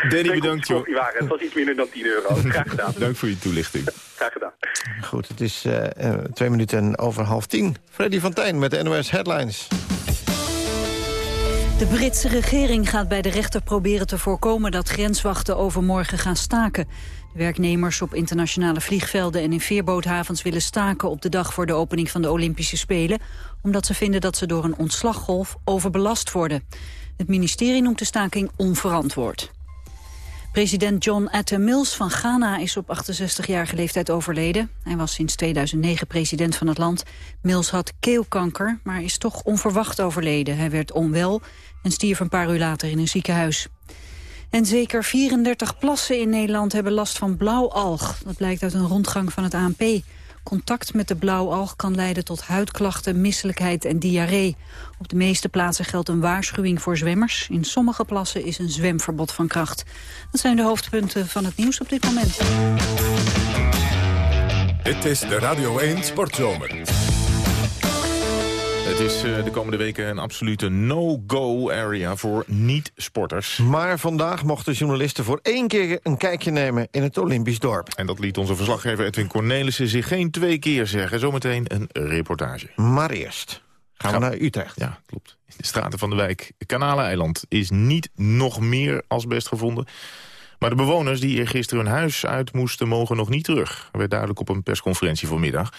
Danny bedankt, joh. Waren. Het was iets minder dan 10 euro. Graag gedaan. Dank voor je toelichting. Graag gedaan. Goed, het is eh, eh, twee minuten over half tien. Freddy van Tijn met de NOS Headlines. De Britse regering gaat bij de rechter proberen te voorkomen dat grenswachten overmorgen gaan staken. De werknemers op internationale vliegvelden en in veerboothavens willen staken op de dag voor de opening van de Olympische Spelen, omdat ze vinden dat ze door een ontslaggolf overbelast worden. Het ministerie noemt de staking onverantwoord. President John Atta Mills van Ghana is op 68-jarige leeftijd overleden. Hij was sinds 2009 president van het land. Mills had keelkanker, maar is toch onverwacht overleden. Hij werd onwel en stierf een paar uur later in een ziekenhuis. En zeker 34 plassen in Nederland hebben last van blauwalg. Dat blijkt uit een rondgang van het ANP. Contact met de blauwalg kan leiden tot huidklachten, misselijkheid en diarree. Op de meeste plaatsen geldt een waarschuwing voor zwemmers. In sommige plassen is een zwemverbod van kracht. Dat zijn de hoofdpunten van het nieuws op dit moment. Dit is de Radio 1 Sportzomer. Het is eh, de komende weken een absolute no-go-area voor niet-sporters. Maar vandaag mochten journalisten voor één keer een kijkje nemen in het Olympisch dorp. En dat liet onze verslaggever Edwin Cornelissen zich geen twee keer zeggen. Zometeen een reportage. Maar eerst gaan we naar Utrecht. Ja, klopt. In de straten van de wijk Kanaleneiland is niet nog meer asbest gevonden. Maar de bewoners die er gisteren hun huis uit moesten... mogen nog niet terug. Dat werd duidelijk op een persconferentie vanmiddag.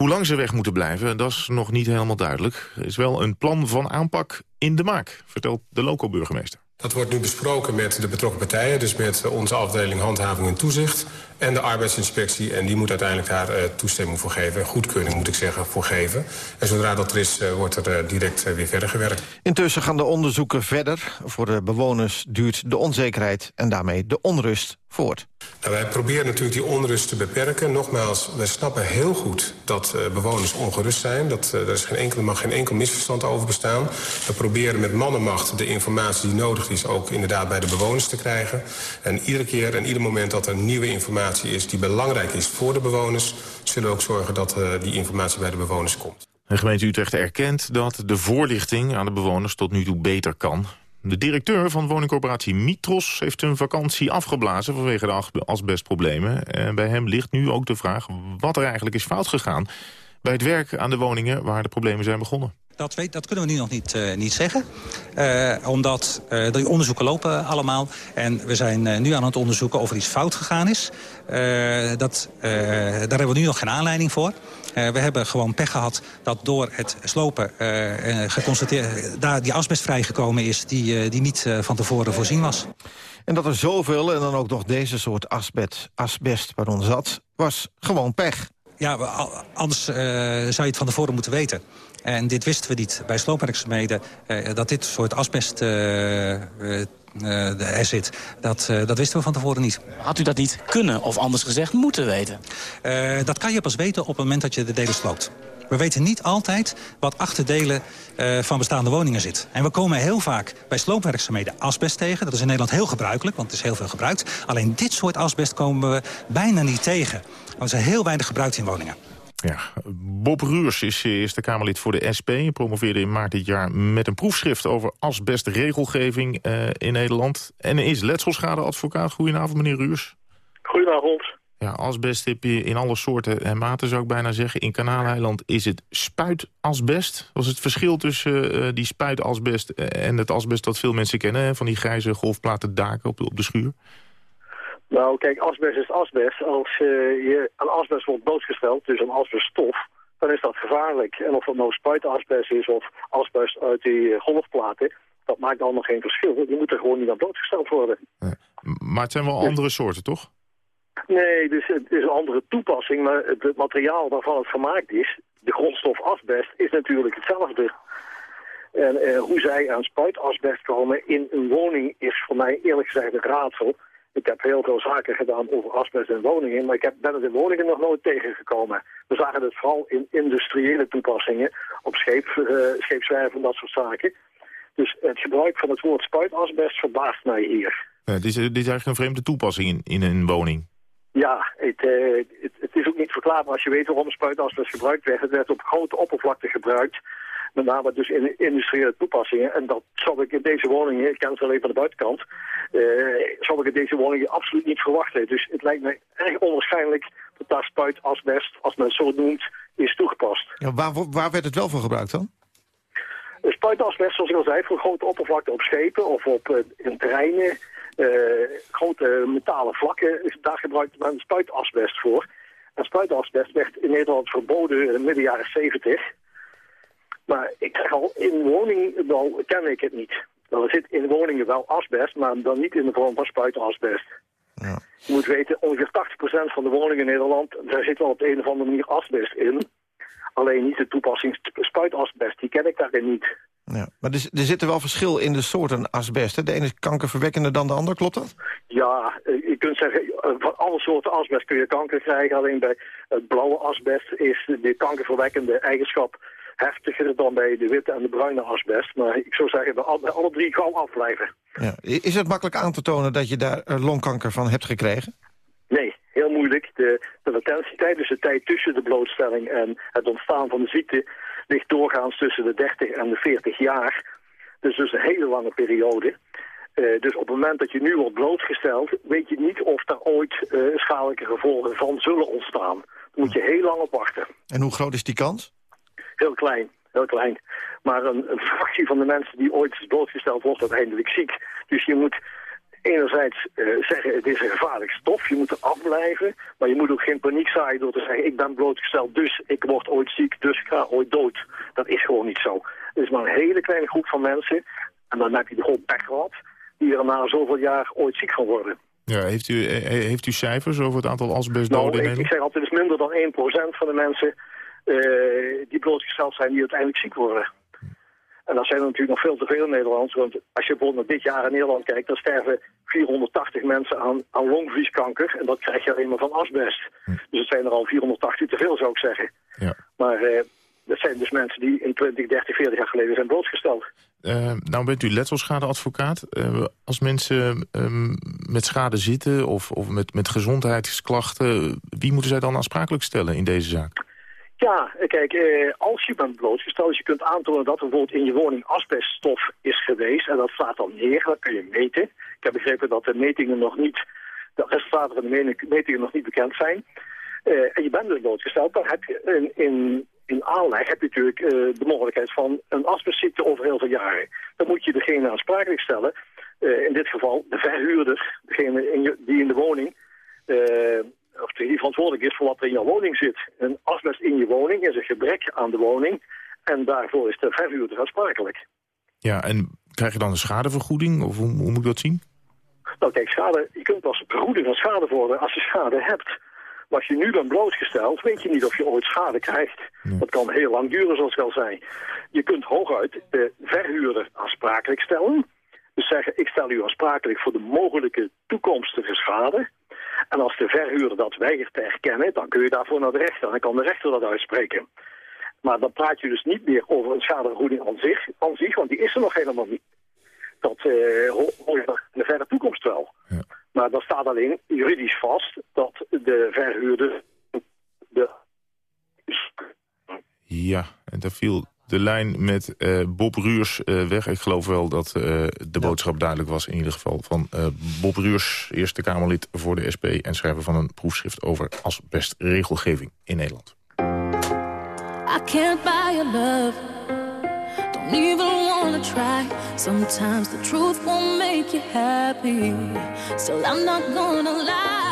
Hoe lang ze weg moeten blijven, dat is nog niet helemaal duidelijk. Er is wel een plan van aanpak in de maak, vertelt de loco-burgemeester. Dat wordt nu besproken met de betrokken partijen, dus met onze afdeling Handhaving en Toezicht en de arbeidsinspectie. En die moet uiteindelijk daar uh, toestemming voor geven, goedkeuring moet ik zeggen, voor geven. En zodra dat er is, uh, wordt er uh, direct weer verder gewerkt. Intussen gaan de onderzoeken verder. Voor de bewoners duurt de onzekerheid en daarmee de onrust voort. Nou, wij proberen natuurlijk die onrust te beperken. Nogmaals, wij snappen heel goed dat uh, bewoners ongerust zijn. Dat, uh, er is geen enkel, mag geen enkel misverstand over bestaan. We proberen met mannenmacht de informatie die nodig is... ook inderdaad bij de bewoners te krijgen. En iedere keer en ieder moment dat er nieuwe informatie is... die belangrijk is voor de bewoners... zullen we ook zorgen dat uh, die informatie bij de bewoners komt. De gemeente Utrecht erkent dat de voorlichting aan de bewoners tot nu toe beter kan. De directeur van woningcorporatie Mitros heeft hun vakantie afgeblazen vanwege de asbestproblemen. En bij hem ligt nu ook de vraag wat er eigenlijk is fout gegaan bij het werk aan de woningen waar de problemen zijn begonnen. Dat, weet, dat kunnen we nu nog niet, uh, niet zeggen. Uh, omdat uh, de onderzoeken lopen allemaal. En we zijn nu aan het onderzoeken of er iets fout gegaan is. dat, daar hebben we nu nog geen aanleiding voor. We hebben gewoon pech gehad dat door het slopen geconstateerd... daar die asbest vrijgekomen is die, die niet van tevoren voorzien was. En dat er zoveel en dan ook nog deze soort asbest, asbest pardon, zat, was gewoon pech. Ja, anders zou je het van tevoren moeten weten. En dit wisten we niet bij sloopwerkzaamheden, uh, dat dit soort asbest uh, uh, er zit. Dat, dat wisten we van tevoren niet. Had u dat niet kunnen of anders gezegd moeten weten? dat kan je pas weten op het moment dat je de delen sloopt. We weten niet altijd wat achter delen uh, van bestaande woningen zit. En we komen heel vaak bij sloopwerkzaamheden asbest tegen. Dat is in Nederland heel gebruikelijk, want het is heel veel gebruikt. Alleen dit soort asbest komen we bijna niet tegen. Want er is heel weinig gebruikt in woningen. Ja, Bob Ruurs is Eerste Kamerlid voor de SP. Promoveerde in maart dit jaar met een proefschrift over asbestregelgeving uh, in Nederland. En is letselschadeadvocaat. Goedenavond, meneer Ruurs. Goedenavond. Ja, asbest heb je in alle soorten en maten, zou ik bijna zeggen. In Kanaaleiland is het spuitasbest. Was het verschil tussen uh, die spuitasbest en het asbest dat veel mensen kennen? Hè? Van die grijze golfplaten daken op de, op de schuur? Nou, kijk, asbest is asbest. Als uh, je aan asbest wordt blootgesteld, dus een asbeststof, dan is dat gevaarlijk. En of dat nou spuitasbest is of asbest uit die uh, golfplaten, dat maakt allemaal geen verschil. Je moet er gewoon niet aan blootgesteld worden. Maar het zijn wel andere soorten, toch? Nee, dus het is een andere toepassing, maar het materiaal waarvan het gemaakt is, de grondstof asbest, is natuurlijk hetzelfde. En uh, hoe zij aan spuitasbest komen in een woning is voor mij eerlijk gezegd een raadsel. Ik heb heel veel zaken gedaan over asbest in woningen, maar ik heb, ben het in woningen nog nooit tegengekomen. We zagen het vooral in industriële toepassingen, op scheep, uh, scheepswerven en dat soort zaken. Dus het gebruik van het woord spuitasbest verbaast mij hier. Ja, dit, is, dit is eigenlijk een vreemde toepassing in, in een woning. Ja, het, uh, het, het, is ook niet verklaarbaar als je weet waarom spuitasbest gebruikt werd. Het werd op grote oppervlakte gebruikt. Met name dus in industriële toepassingen. En dat zou ik in deze woningen, ik ken het alleen van de buitenkant, uh, zou ik in deze woningen absoluut niet verwachten. Dus het lijkt me erg onwaarschijnlijk dat daar spuitasbest, als men het zo noemt, is toegepast. Ja, waar, waar werd het wel voor gebruikt dan? Spuitasbest, zoals ik al zei, voor grote oppervlakte op schepen of op uh, in terreinen. Uh, grote metalen vlakken, daar gebruikte men spuitasbest voor. En spuitasbest werd in Nederland verboden in midden jaren 70. Maar ik zeg al, in woningen wel ken ik het niet. Er zit in woningen wel asbest, maar dan niet in de vorm van spuitasbest. Ja. Je moet weten, ongeveer 80% van de woningen in Nederland, daar zit wel op de een of andere manier asbest in. Alleen niet de toepassing spuitasbest, die ken ik daarin niet. Ja, maar er, er zit wel verschil in de soorten asbest. Hè? De ene is kankerverwekkender dan de ander, klopt dat? Ja, je kunt zeggen, van alle soorten asbest kun je kanker krijgen. Alleen bij het blauwe asbest is de kankerverwekkende eigenschap heftiger dan bij de witte en de bruine asbest. Maar ik zou zeggen, bij alle, alle drie gauw afblijven. Ja. Is het makkelijk aan te tonen dat je daar longkanker van hebt gekregen? Nee, heel moeilijk. De, de latentietijd, dus de tijd tussen de blootstelling en het ontstaan van de ziekte... ligt doorgaans tussen de 30 en de 40 jaar. Dus dus een hele lange periode. Uh, dus op het moment dat je nu wordt blootgesteld... weet je niet of daar ooit uh, schadelijke gevolgen van zullen ontstaan. Dan moet je heel lang op wachten. En hoe groot is die kans? Heel klein, heel klein. Maar een, een fractie van de mensen die ooit is blootgesteld wordt uiteindelijk ziek. Dus je moet enerzijds uh, zeggen het is een gevaarlijk stof, je moet er afblijven. Maar je moet ook geen paniek zaaien door te zeggen ik ben blootgesteld, dus ik word ooit ziek, dus ik ga ooit dood. Dat is gewoon niet zo. Het is maar een hele kleine groep van mensen, en dan heb je de whole backlog, die er na zoveel jaar ooit ziek gaan worden. Ja, heeft u, heeft u cijfers over het aantal asbestdoden nou, ik, ik zeg altijd, het is minder dan 1% van de mensen die blootgesteld zijn die uiteindelijk ziek worden. En dat zijn er natuurlijk nog veel te veel in Nederland. Want als je bijvoorbeeld naar dit jaar in Nederland kijkt... dan sterven 480 mensen aan, aan longvlieskanker. En dat krijg je alleen maar van asbest. Dus het zijn er al 480 te veel, zou ik zeggen. Ja. Maar uh, dat zijn dus mensen die in 20, 30, 40 jaar geleden zijn blootgesteld. Uh, nou bent u letselschadeadvocaat. Uh, als mensen um, met schade zitten of, of met, met gezondheidsklachten... wie moeten zij dan aansprakelijk stellen in deze zaak? Ja, kijk, eh, als je bent blootgesteld, als je kunt aantonen dat er bijvoorbeeld in je woning asbeststof is geweest, en dat staat dan neer, dat kun je meten. Ik heb begrepen dat de metingen nog niet, de resultaten van de metingen nog niet bekend zijn. Uh, en je bent dus blootgesteld, dan heb je in, in, in aanleg heb je natuurlijk uh, de mogelijkheid van een asbestziekte over heel veel jaren. Dan moet je degene aansprakelijk stellen, uh, in dit geval de verhuurder, degene in die in de woning of die verantwoordelijk is voor wat er in jouw woning zit. Een asbest in je woning is een gebrek aan de woning. En daarvoor is de verhuurder aansprakelijk. Ja, en krijg je dan een schadevergoeding? Of hoe, hoe moet ik dat zien? Nou kijk, schade, je kunt pas vergoeding van schade worden als je schade hebt. Maar als je nu bent blootgesteld, weet je niet of je ooit schade krijgt. Dat kan heel lang duren, zoals ik al zei. Je kunt hooguit de verhuurder aansprakelijk stellen. Dus zeggen, ik stel u aansprakelijk voor de mogelijke toekomstige schade. En als de verhuurder dat weigert te erkennen, dan kun je daarvoor naar de rechter. Dan kan de rechter dat uitspreken. Maar dan praat je dus niet meer over een schadevergoeding aan zich, aan zich want die is er nog helemaal niet. Dat uh, hoor je in de verre toekomst wel. Ja. Maar dan staat alleen juridisch vast dat de verhuurder de Ja, en daar viel de lijn met uh, Bob Ruurs uh, weg. Ik geloof wel dat uh, de boodschap duidelijk was in ieder geval van Bob Ruurs, Eerste Kamerlid voor de SP... en schrijver van een proefschrift over asbestregelgeving in Nederland. I can't buy your love. Don't even wanna try. Sometimes the truth won't make you happy. Still I'm not gonna lie.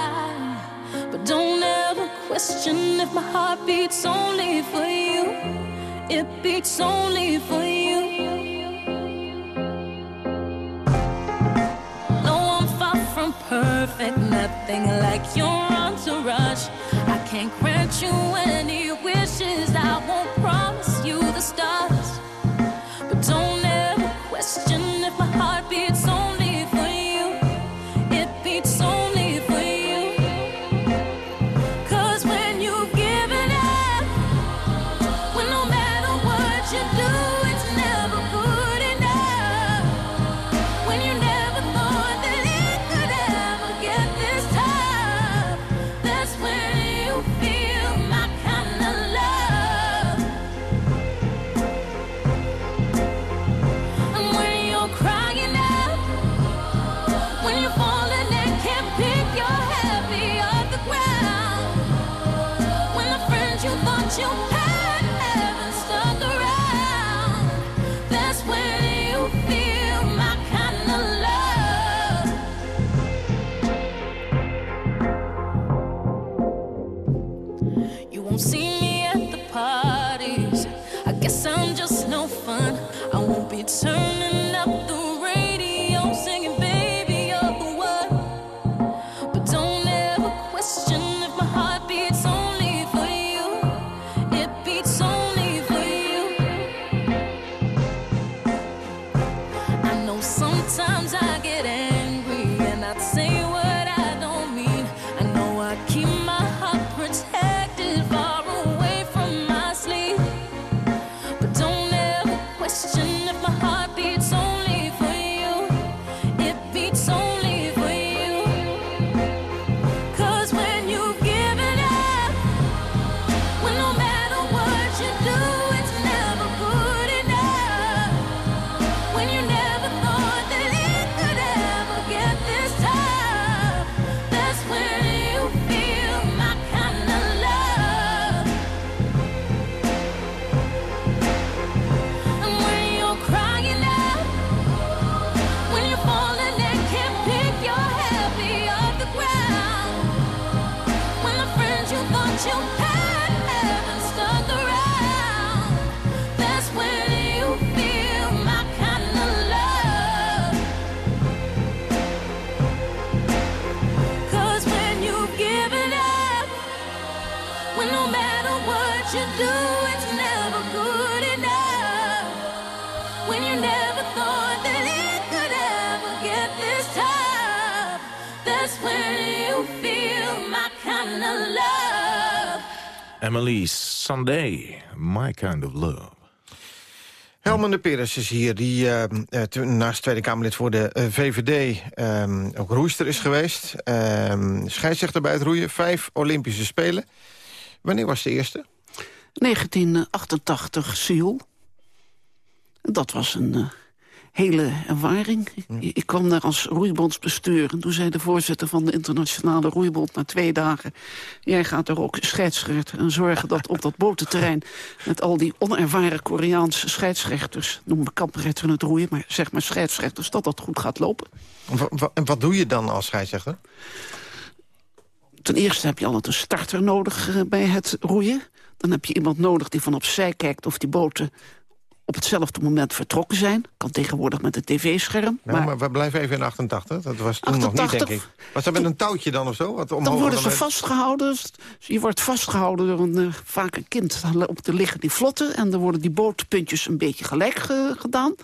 But don't ever question if my heart beats only for you. It beats only for you. No, I'm far from perfect, nothing like your entourage. I can't grant you any wishes, I won't Sunday, My Kind of Love. Helman de Peres is hier, die eh, eh, te- naast Tweede Kamerlid voor de eh, VVD ehm, ook roeister is geweest. Ehm scheidsrechter bij het roeien, vijf Olympische Spelen. Wanneer was de eerste? 1988 Seoul. Dat was een hele ervaring. Ik, kwam daar als roeibondsbestuur. En toen zei de voorzitter van de internationale roeibond na twee dagen... jij gaat er ook scheidsrechter en zorgen dat op dat botenterrein... met al die onervaren Koreaanse scheidsrechters... noemen we kamprechter het roeien, maar zeg maar scheidsrechters... dat dat goed gaat lopen. En wat doe je dan als scheidsrechter? Ten eerste heb je altijd een starter nodig eh, bij het roeien. Dan heb je iemand nodig die van opzij kijkt of die boten op hetzelfde moment vertrokken zijn. Kan tegenwoordig met een tv-scherm. Nou, maar maar we blijven even in 88. Dat was toen nog 88? niet, denk ik. Was dat met een touwtje dan of zo? Wat dan worden ze vastgehouden. Je wordt vastgehouden door een, eh, vaak een kind op te liggen die vlotten. En dan worden die bootpuntjes een beetje gelijk eh, gedaan.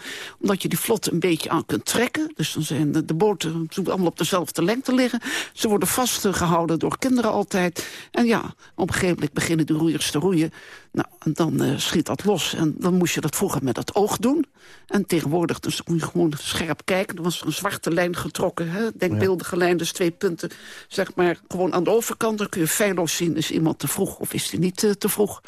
Omdat je die vlotten een beetje aan kunt trekken. Dus dan zijn de, de boten allemaal op dezelfde lengte liggen. Ze worden vastgehouden door kinderen altijd. En ja, op een gegeven moment beginnen de roeiers te roeien. Nou, en dan eh, schiet dat los. En dan moest je dat vroeger met het oog doen. En tegenwoordig dus moet je gewoon scherp kijken. Er was een zwarte lijn getrokken, hè? denkbeeldige lijn. Dus twee punten, zeg maar, gewoon aan de overkant. Dan kun je feilloos zien, is iemand te vroeg of is hij niet eh, te vroeg.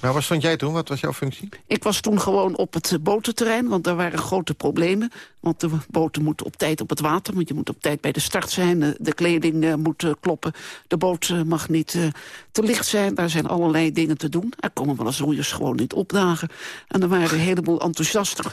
Nou, waar stond jij toen? Wat was jouw functie? Ik was toen gewoon op het botenterrein, want daar waren grote problemen. Want de boten moeten op tijd op het water, want je moet op tijd bij de start zijn. De kleding uh, moet uh, kloppen. De boot mag niet te licht zijn. Daar zijn allerlei dingen te doen. Er komen wel eens roeiers gewoon niet opdagen. En er waren een heleboel enthousiasten.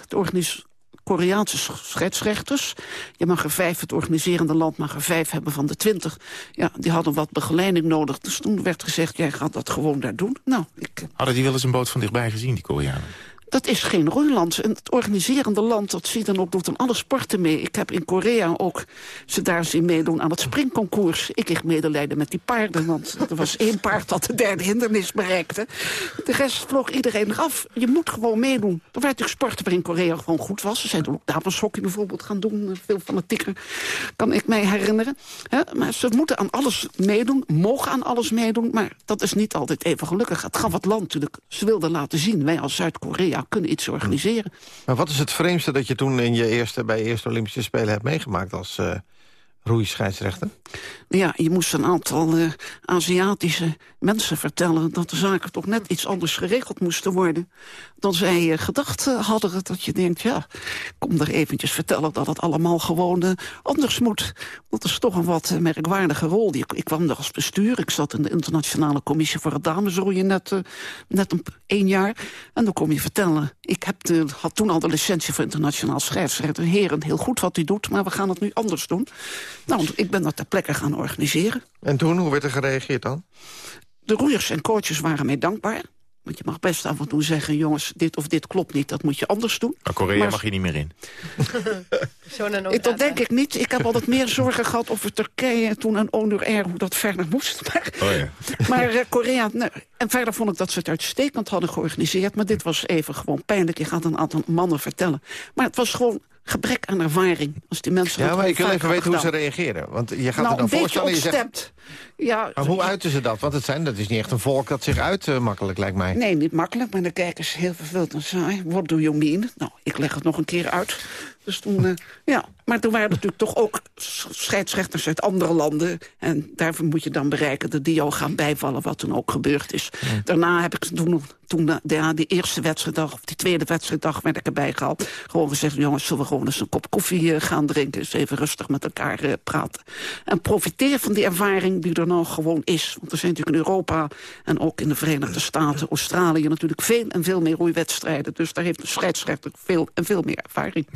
Koreaanse scheidsrechters. Je mag er vijf, het organiserende land mag er vijf hebben van de twintig. Ja, die hadden wat begeleiding nodig. Dus toen werd gezegd, jij gaat dat gewoon daar doen. Nou, ik... Hadden die wel eens een boot van dichtbij gezien, die Koreanen? Dat is geen roeiland. En het organiserende land, dat ziet dan ook, doet aan alle sporten mee. Ik heb in Korea ook ze daar zien meedoen aan het springconcours. Ik kreeg medelijden met die paarden, want er was één paard dat de derde hindernis bereikte. De rest vloog iedereen eraf. Je moet gewoon meedoen. Er waren natuurlijk sporten waarin Korea gewoon goed was. Ze zijn ook dameshockey bijvoorbeeld gaan doen. Veel fanatieker kan ik mij herinneren. maar ze moeten aan alles meedoen, mogen aan alles meedoen. Maar dat is niet altijd even gelukkig. Het gaf het land natuurlijk. Ze wilden laten zien, wij als Zuid-Korea kunnen iets organiseren. Maar wat is het vreemdste dat je toen in je eerste, bij je eerste Olympische Spelen hebt meegemaakt als uh, roeischeidsrechter? Ja, je moest een aantal uh, Aziatische mensen vertellen... dat de zaken toch net iets anders geregeld moesten worden... dan zij uh, gedacht hadden. Dat je denkt, ja, kom er eventjes vertellen... dat het allemaal gewoon anders moet. Dat is toch een wat merkwaardige rol. Ik, kwam er als bestuur. Ik zat in de internationale commissie voor het damesrooien net, net een, één jaar. En dan kom je vertellen... ik heb had toen al de licentie voor internationaal schrijfsrechter. Heren, heel goed wat u doet, maar we gaan het nu anders doen. Nou, ik ben dat ter plekke gaan organiseren. En toen, hoe werd er gereageerd dan? De roeiers en coaches waren mij dankbaar. Want je mag best af en toe zeggen, jongens, dit of dit klopt niet, dat moet je anders doen. Maar Korea mag je niet meer in. Zo ik, dat denk ik niet. Ik heb altijd meer zorgen gehad over Turkije toen een honorair, hoe dat verder moest. Maar, oh ja. maar uh, Korea, nou, en verder vond ik dat ze het uitstekend hadden georganiseerd. Maar dit was even gewoon pijnlijk. Je gaat een aantal mannen vertellen. Maar het was gewoon gebrek aan ervaring. Als die mensen ja, maar ik wil even weten hoe ze reageren. Want je gaat nou, er dan voorstellen... Je zegt, ja, maar hoe uiten ze dat? Want het, zijn, dat is niet echt een volk dat zich uit uh, makkelijk, lijkt mij. Nee, niet makkelijk, maar dan kijken ze heel vervuld en saai. What do you mean? Nou, ik leg het nog een keer uit. Dus toen, uh, ja, maar toen waren er natuurlijk toch ook scheidsrechters uit andere landen. En daarvoor moet je dan bereiken dat die jou gaan bijvallen wat toen ook gebeurd is. Daarna heb ik toen, toen de, de, de, eerste wedstrijddag, of die tweede wedstrijddag werd ik erbij gehaald. Gewoon gezegd, jongens, zullen we gewoon eens een kop koffie uh, gaan drinken. Eens even rustig met elkaar uh, praten. En profiteer van die ervaring die er nou gewoon is. Want er zijn natuurlijk in Europa en ook in de Verenigde Staten, Australië natuurlijk veel en veel meer roeiwedstrijden. Dus daar heeft de scheidsrechter veel en veel meer ervaring.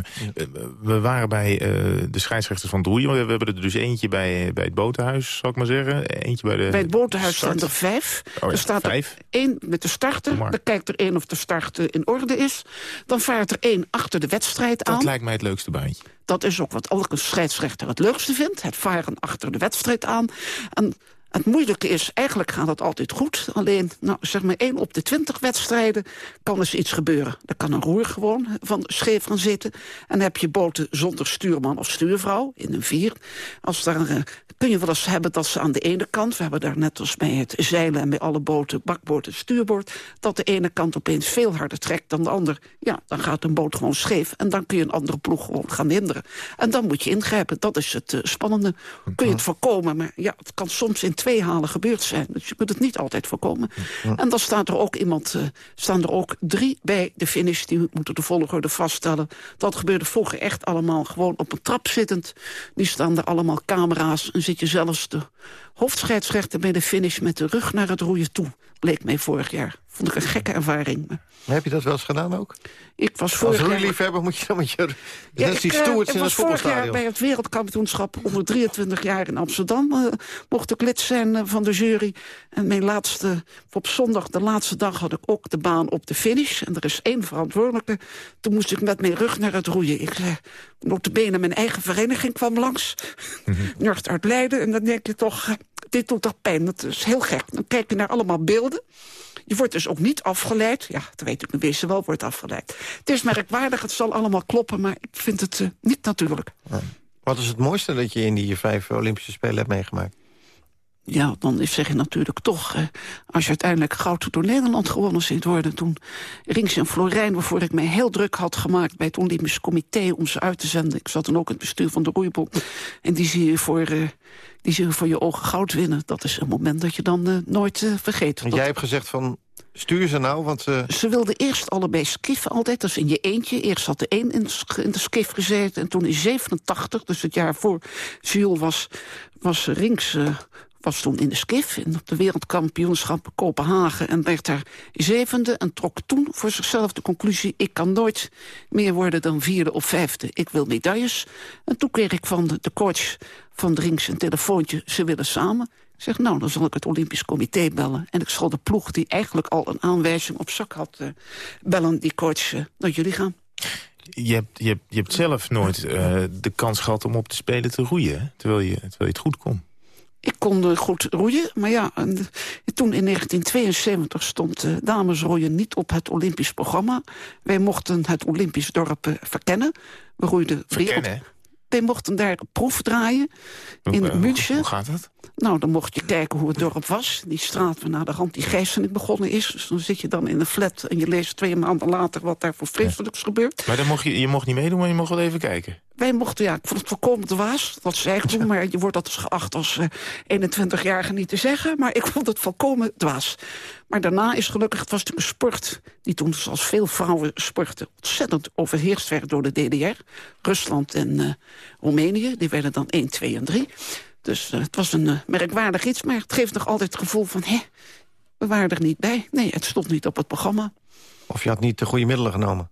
We waren bij uh, de scheidsrechters van het roeien. We hebben er dus eentje bij, bij het botenhuis, zal ik maar zeggen. Eentje bij, de bij het botenhuis start. staan er vijf. Oh, er staat vijf. er één met de starter. Dan kijkt er één of de start in orde is. Dan vaart er één achter de wedstrijd aan. Dat lijkt mij het leukste baantje. Dat is ook wat elke scheidsrechter het leukste vindt. Het varen achter de wedstrijd aan. En het moeilijke is, eigenlijk gaat het altijd goed. Alleen, nou, zeg maar, één op de twintig wedstrijden kan er iets gebeuren. Er kan een roer gewoon van scheef gaan zitten. En dan heb je boten zonder stuurman of stuurvrouw in een vier. Als daar uh, kun je wel eens hebben dat ze aan de ene kant... we hebben daar net als bij het zeilen en bij alle boten, bakboord en stuurboord... dat de ene kant opeens veel harder trekt dan de ander. Ja, dan gaat een boot gewoon scheef en dan kun je een andere ploeg gewoon gaan hinderen. En dan moet je ingrijpen, dat is het uh, spannende. Kun je het voorkomen, maar ja, het kan soms in twee halen gebeurd zijn. Dus je kunt het niet altijd voorkomen. En dan staat er ook iemand, uh, staan er ook drie bij de finish... die moeten de volgorde vaststellen. Dat gebeurde vroeger echt allemaal gewoon op een trap zittend. Die staan er allemaal camera's zit je zelfs de hoofdscheidsrechter bij de finish... met de rug naar het roeien toe, bleek mij vorig jaar. Vond ik een gekke ervaring. Heb je dat wel eens gedaan ook? Ik was vorig Als roeiliefhebber moet je dan met je... Ja, ik, die uh, in het was vorig jaar bij het wereldkampioenschap... onder 23 jaar in Amsterdam uh, mocht ik lid zijn uh, van de jury. En mijn laatste, op zondag, de laatste dag, had ik ook de baan op de finish. En er is één verantwoordelijke. Toen moest ik met mijn rug naar het roeien. Ik uh, benen mijn eigen vereniging kwam langs. Mm -hmm. uit Leiden. En dan denk je toch, dit doet toch pijn. Dat is heel gek. Dan kijk je naar allemaal beelden. Je wordt dus ook niet afgeleid. Ja, dat weet ik een beetje wel, wordt afgeleid. Het is merkwaardig, het zal allemaal kloppen, maar ik vind het uh, niet natuurlijk. Wat is het mooiste dat je in die vijf Olympische Spelen hebt meegemaakt? Ja, dan zeg je natuurlijk toch... Eh, als je uiteindelijk goud door Nederland gewonnen ziet worden... toen Rings en Florijn, waarvoor ik mij heel druk had gemaakt... bij het Olympisch Comité om ze uit te zenden. Ik zat dan ook in het bestuur van de roeibond. En die zie je voor... Uh, die zie je voor je ogen goud winnen. Dat is een moment dat je dan uh, nooit uh, vergeet. Want jij hebt gezegd van stuur ze nou? Want, uh... Ze wilden eerst allebei skiffen altijd, dus in je eentje. Eerst had de een in, in de skif gezeten en toen in 87, dus het jaar voor Jules was, was Rinks... Uh, was toen in de skif in op de wereldkampioenschap Kopenhagen... en werd daar zevende en trok toen voor zichzelf de conclusie... ik kan nooit meer worden dan vierde of vijfde. Ik wil medailles. En toen kreeg ik van de, coach van Drinks een telefoontje... ze willen samen. Ik zeg, nou, dan zal ik het Olympisch Comité bellen. En ik zal de ploeg die eigenlijk al een aanwijzing op zak had... Uh, bellen, die coach, uh, naar jullie gaan. Je hebt, je hebt, je hebt zelf nooit uh, de kans gehad om op te spelen te roeien, terwijl je, terwijl je het goed kon. Ik kon goed roeien, maar ja, toen in 1972 stond uh, damesroeien niet op het Olympisch programma. Wij mochten het Olympisch dorp uh, verkennen. We roeiden verkennen? Wij mochten daar een proef draaien in uh, München. Hoe gaat dat? Nou, dan mocht je kijken hoe het dorp was. Die straat waar naar de hand die gijzeling begonnen is. Dus dan zit je dan in de flat en je leest twee maanden later... wat daar voor vreselijks ja. gebeurt. Maar dan mocht je, je mocht niet meedoen, maar je mocht wel even kijken. Wij mochten, ja, ik vond het volkomen dwaas. Dat zei ik toen, maar je wordt dat dus geacht als uh, 21-jarige niet te zeggen. Maar ik vond het volkomen dwaas. Maar daarna is gelukkig, het was een sport... die toen, zoals veel vrouwen sporten, ontzettend overheerst werd door de DDR. Rusland en uh, Roemenië, die werden dan 1, 2 en 3. Dus uh, het was een uh, merkwaardig iets, maar het geeft nog altijd het gevoel van... hè, we waren er niet bij. Nee, het stond niet op het programma. Of je had niet de goede middelen genomen?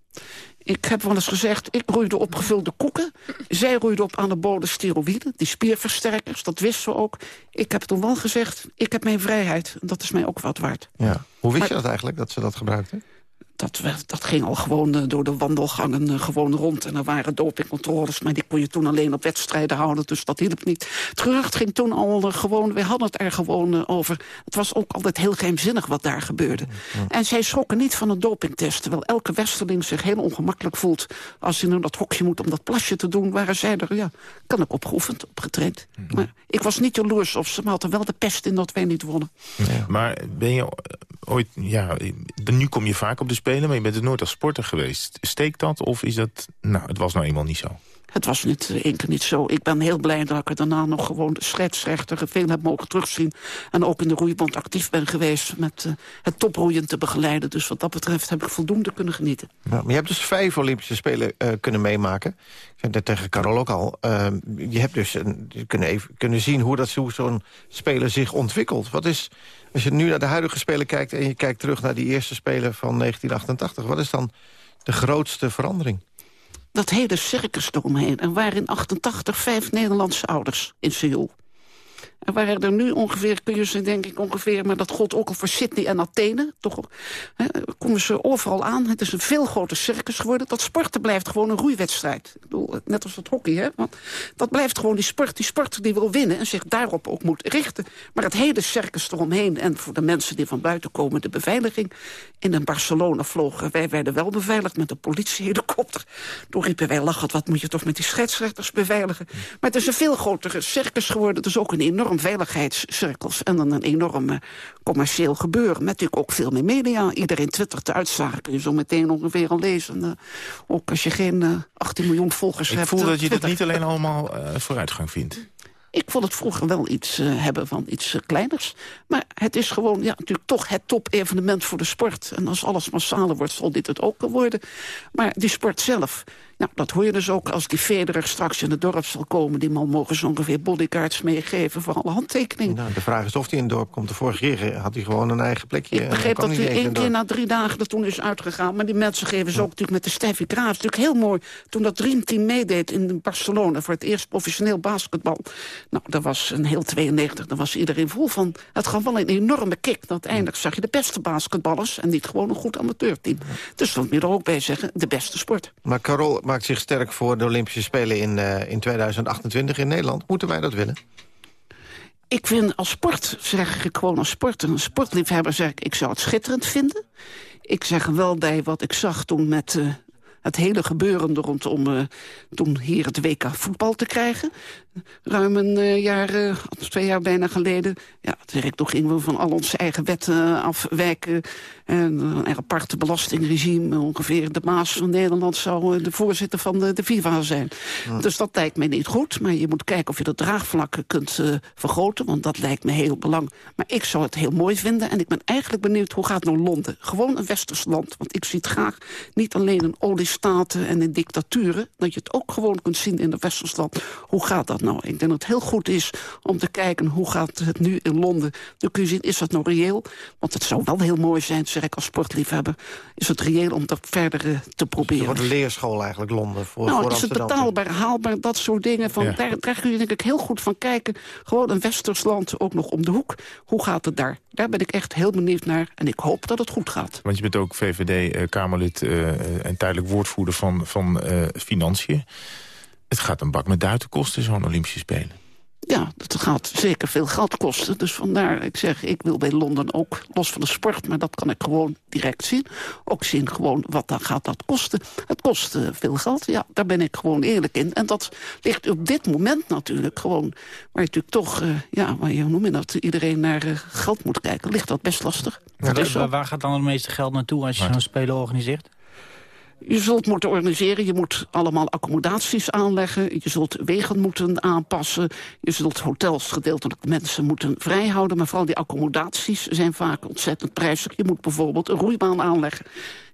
Ik heb wel eens gezegd, ik roeide op gevulde koeken. Zij roeide op anabole steroïden, die spierversterkers, dat wist ze ook. Ik heb toen wel gezegd, ik heb mijn vrijheid. En dat is mij ook wat waard. Ja. Hoe wist maar, je dat eigenlijk, dat ze dat gebruikten? Dat, dat ging al gewoon uh, door de wandelgangen uh, gewoon rond. En er waren dopingcontroles, maar die kon je toen alleen op wedstrijden houden. Dus dat hielp niet. Het gerucht ging toen al uh, gewoon, we hadden het er gewoon over. Het was ook altijd heel geheimzinnig wat daar gebeurde. Ja. En zij schrokken niet van een dopingtest. Terwijl elke westerling zich heel ongemakkelijk voelt... als hij naar dat hokje moet om dat plasje te doen. Waren zij er, ja, kan ik opgeoefend, opgetraind. Ja. Maar ik was niet jaloers of ze, maar hadden wel de pest in dat wij niet wonnen. Ja. Maar ben je ooit, ja, nu kom je vaak op de Spelen, maar je bent er nooit als sporter geweest. Steekt dat of is dat, nou, het was nou eenmaal niet zo? Het was niet, één keer niet zo. Ik ben heel blij dat ik er daarna nog gewoon de scheidsrechter veel heb mogen terugzien. En ook in de roeibond actief ben geweest met uh, het toproeien te begeleiden. Dus wat dat betreft heb ik voldoende kunnen genieten. Ja, maar je hebt dus vijf Olympische Spelen uh, kunnen meemaken. Ik zei net tegen Carol ook al. Uh, je hebt dus een, je kunnen, even, kunnen zien hoe, dat, hoe zo'n speler zich ontwikkelt. Wat is, als je nu naar de huidige Spelen kijkt... en je kijkt terug naar die eerste Spelen van 1988... wat is dan de grootste verandering? dat hele circus eromheen. Er waren in 88 vijf Nederlandse ouders in Seoul. Er waren er nu ongeveer, kun je ze denk ik ongeveer... maar dat gold ook al voor Sydney en Athene. Toch hè, komen ze overal aan. Het is een veel groter circus geworden. Dat sporten blijft gewoon een roeiwedstrijd. Ik bedoel, net als het hockey, hè. Want dat blijft gewoon die sport. Die sporter die wil winnen en zich daarop ook moet richten. Maar het hele circus eromheen... en voor de mensen die van buiten komen, de beveiliging. In een Barcelona vlogen wij werden wel beveiligd met een politiehelikopter. Toen riepen wij lachend, wat moet je toch met die scheidsrechters beveiligen. Maar het is een veel grotere circus geworden. Het is ook een enorm veiligheidscirkels en dan een enorm uh, commercieel gebeuren. Met natuurlijk ook veel meer media. Iedereen twittert de uitslagen, kun je zo meteen ongeveer al lezen. Uh, ook als je geen uh, 18 miljoen volgers Ik hebt. voel dat je dat niet alleen allemaal uh, vooruitgang vindt. Ik vond het vroeger wel iets uh, hebben van iets uh, kleiners. Maar het is gewoon ja, natuurlijk toch het top-evenement voor de sport. En als alles massaler wordt, zal dit het ook worden. Maar die sport zelf, nou, dat hoor je dus ook als die Federer straks in het dorp zal komen. Die man mogen ze ongeveer bodyguards meegeven voor alle handtekeningen. Nou, de vraag is of hij in het dorp komt. De vorige keer had hij gewoon een eigen plekje. Ik begreep dat hij één keer na drie dagen er toen is uitgegaan. Maar die mensen geven ze ook natuurlijk met de Steffi Graaf. Het is natuurlijk heel mooi toen dat Dreamteam meedeed in Barcelona... voor het eerst professioneel basketbal. Nou, dat was een heel 92, daar was iedereen vol van. Het gaf wel een enorme kick. Uiteindelijk zag je de beste basketballers... en niet gewoon een goed amateurteam. Dus dat moet je er ook bij zeggen, de beste sport. Maar Carol maakt zich sterk voor de Olympische Spelen in, uh, in 2028 in Nederland. Moeten wij dat willen? Ik vind als sport, zeg ik gewoon als sport... een sportliefhebber zeg ik, ik zou het schitterend vinden. Ik zeg wel bij wat ik zag toen met... Uh, het hele gebeuren rondom uh, toen hier het WK voetbal te krijgen. Ruim een jaar, uh, twee jaar bijna geleden. Ja, toen toch gingen we van al onze eigen wetten afwijken. En een aparte belastingregime. Ongeveer de Maas van Nederland zou de voorzitter van de, de FIFA zijn. Dus dat lijkt mij niet goed. Maar je moet kijken of je de draagvlakken kunt vergroten. Want dat lijkt me heel belangrijk. Maar ik zou het heel mooi vinden. En ik ben eigenlijk benieuwd hoe gaat nou Londen? Gewoon een westers land. Want ik zie het graag niet alleen in oliestaten en in dictaturen... dat je het ook gewoon kunt zien in de westers land. Hoe gaat dat nou? Ik denk dat het heel goed is om te kijken hoe gaat het nu in Londen. Dan kun je zien, is dat nou reëel? Want het zou wel heel mooi zijn, zeg ik als sportliefhebber. Is het reëel om dat verder eh, te proberen? Voor de leerschool eigenlijk, Londen. Voor, nou, voor is het betaalbaar, haalbaar, dat soort dingen. Van, daar, daar kun je denk ik heel goed van kijken. Gewoon een westers land, ook nog om de hoek. Hoe gaat het daar? Daar ben ik echt heel benieuwd naar. En ik hoop dat het goed gaat. Want je bent ook VVD-Kamerlid eh, en tijdelijk woordvoerder van, van uh, Financiën. Het gaat een bak met duiten kosten, zo'n Olympische Spelen. Ja, dat gaat zeker veel geld kosten. Dus vandaar, ik zeg, ik wil bij Londen ook, los van de sport... maar dat kan ik gewoon direct zien. Ook zien gewoon, wat dan gaat dat kosten. Het kost uh, veel geld, ja, daar ben ik gewoon eerlijk in. En dat ligt op dit moment natuurlijk gewoon... waar je natuurlijk toch, uh, ja, waar je, hoe noem je dat... iedereen naar uh, geld moet kijken, ligt dat best lastig. Ja, waar gaat dan het meeste geld naartoe als je zo'n spelen organiseert? Je zult moeten organiseren, je moet allemaal accommodaties aanleggen... je zult wegen moeten aanpassen, je zult hotels gedeeltelijk mensen moeten vrijhouden... maar vooral die accommodaties zijn vaak ontzettend prijzig. Je moet bijvoorbeeld een roeibaan aanleggen.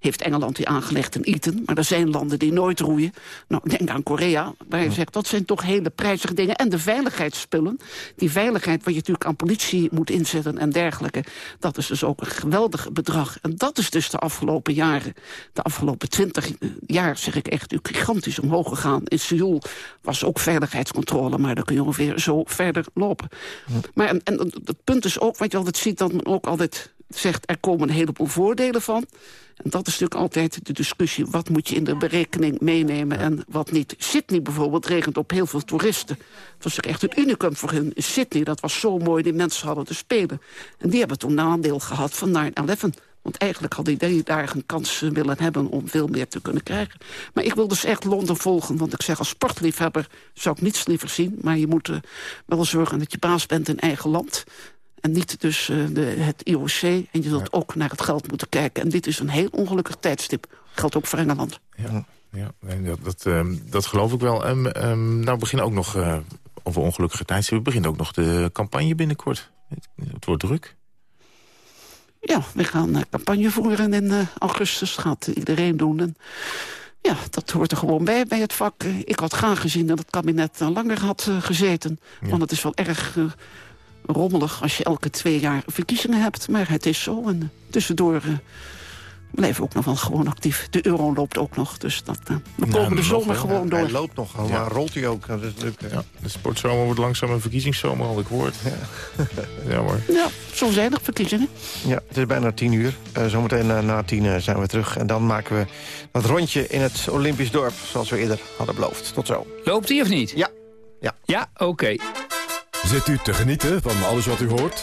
Heeft Engeland die aangelegd in Eton, maar er zijn landen die nooit roeien. Nou, denk aan Korea, waar je zegt, dat zijn toch hele prijzige dingen. En de veiligheidsspullen, die veiligheid wat je natuurlijk aan politie moet inzetten en dergelijke... dat is dus ook een geweldig bedrag. En dat is dus de afgelopen jaren, de afgelopen twintig jaar, zeg ik echt, gigantisch omhoog gegaan. In Seoul was ook veiligheidscontrole, maar dan kun je ongeveer zo verder lopen. Maar en, en het punt is ook, wat je altijd ziet, dat men ook altijd zegt... er komen een heleboel voordelen van. En dat is natuurlijk altijd de discussie... wat moet je in de berekening meenemen en wat niet. Sydney bijvoorbeeld regent op heel veel toeristen. Het was echt een unicum voor hun. Sydney, dat was zo mooi, die mensen hadden te spelen. En die hebben toen nadeel gehad van 9-11... Want eigenlijk hadden die daar een kans willen hebben om veel meer te kunnen krijgen. Maar ik wil dus echt Londen volgen. Want ik zeg, als sportliefhebber zou ik niets liever zien. Maar je moet uh, wel zorgen dat je baas bent in eigen land. En niet dus uh, de, het IOC. En je zult ja. ook naar het geld moeten kijken. En dit is een heel ongelukkig tijdstip. Geldt ook voor Engeland. Ja, ja dat, dat, uh, dat geloof ik wel. Um, um, nou beginnen ook nog, uh, over ongelukkige tijdstippen... begint ook nog de campagne binnenkort. Het, het wordt druk. Ja, we gaan uh, campagne voeren in augustus. Dat gaat iedereen doen. En ja, dat hoort er gewoon bij, bij het vak. Ik had graag gezien dat het kabinet langer had gezeten. Ja. Want het is wel erg rommelig als je elke twee jaar verkiezingen hebt. Maar het is zo. En tussendoor blijven ook nog wel gewoon actief. De euro loopt ook nog, dus dat, uh, we komen de zomer gewoon ja, door. Hij loopt nog, maar ja. rolt hij ook. Dat is leuk, ja, de sportzomer wordt langzaam een verkiezingszomer, had ik gehoord. Ja. ja, hoor. Ja, zo zijn er verkiezingen. Ja, het is bijna tien uur. Uh, zometeen uh, na tien uh, zijn we terug. En dan maken we dat rondje in het Olympisch dorp, zoals we eerder hadden beloofd. Tot zo. Loopt hij of niet? Ja. Ja, ja oké. Okay. Zit u te genieten van alles wat u hoort?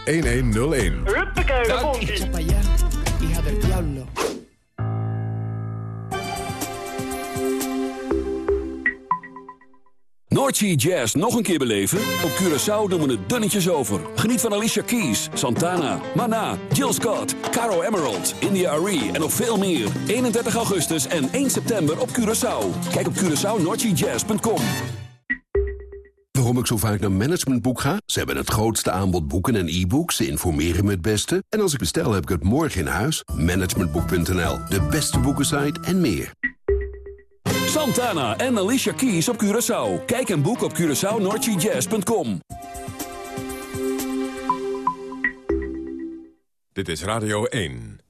1101. Huppakee. Hija del diablo. Noordsea Jazz nog een keer beleven? Op Curaçao doen we het dunnetjes over. Geniet van Alicia Keys, Santana, Mana, Jill Scott, Caro Emerald, India Arie en nog veel meer. 31 augustus en 1 september op Curaçao. Kijk op CuraçaoNoordseaJazz.com. Waarom ik zo vaak naar Managementboek ga? Ze hebben het grootste aanbod boeken en e-books. Ze informeren me het beste. En als ik bestel, heb ik het morgen in huis. Managementboek.nl, de beste boekensite en meer. Santana en Alicia Keys op Curaçao. Kijk en boek op CuraçaoNordGJazz.com. Dit is Radio 1.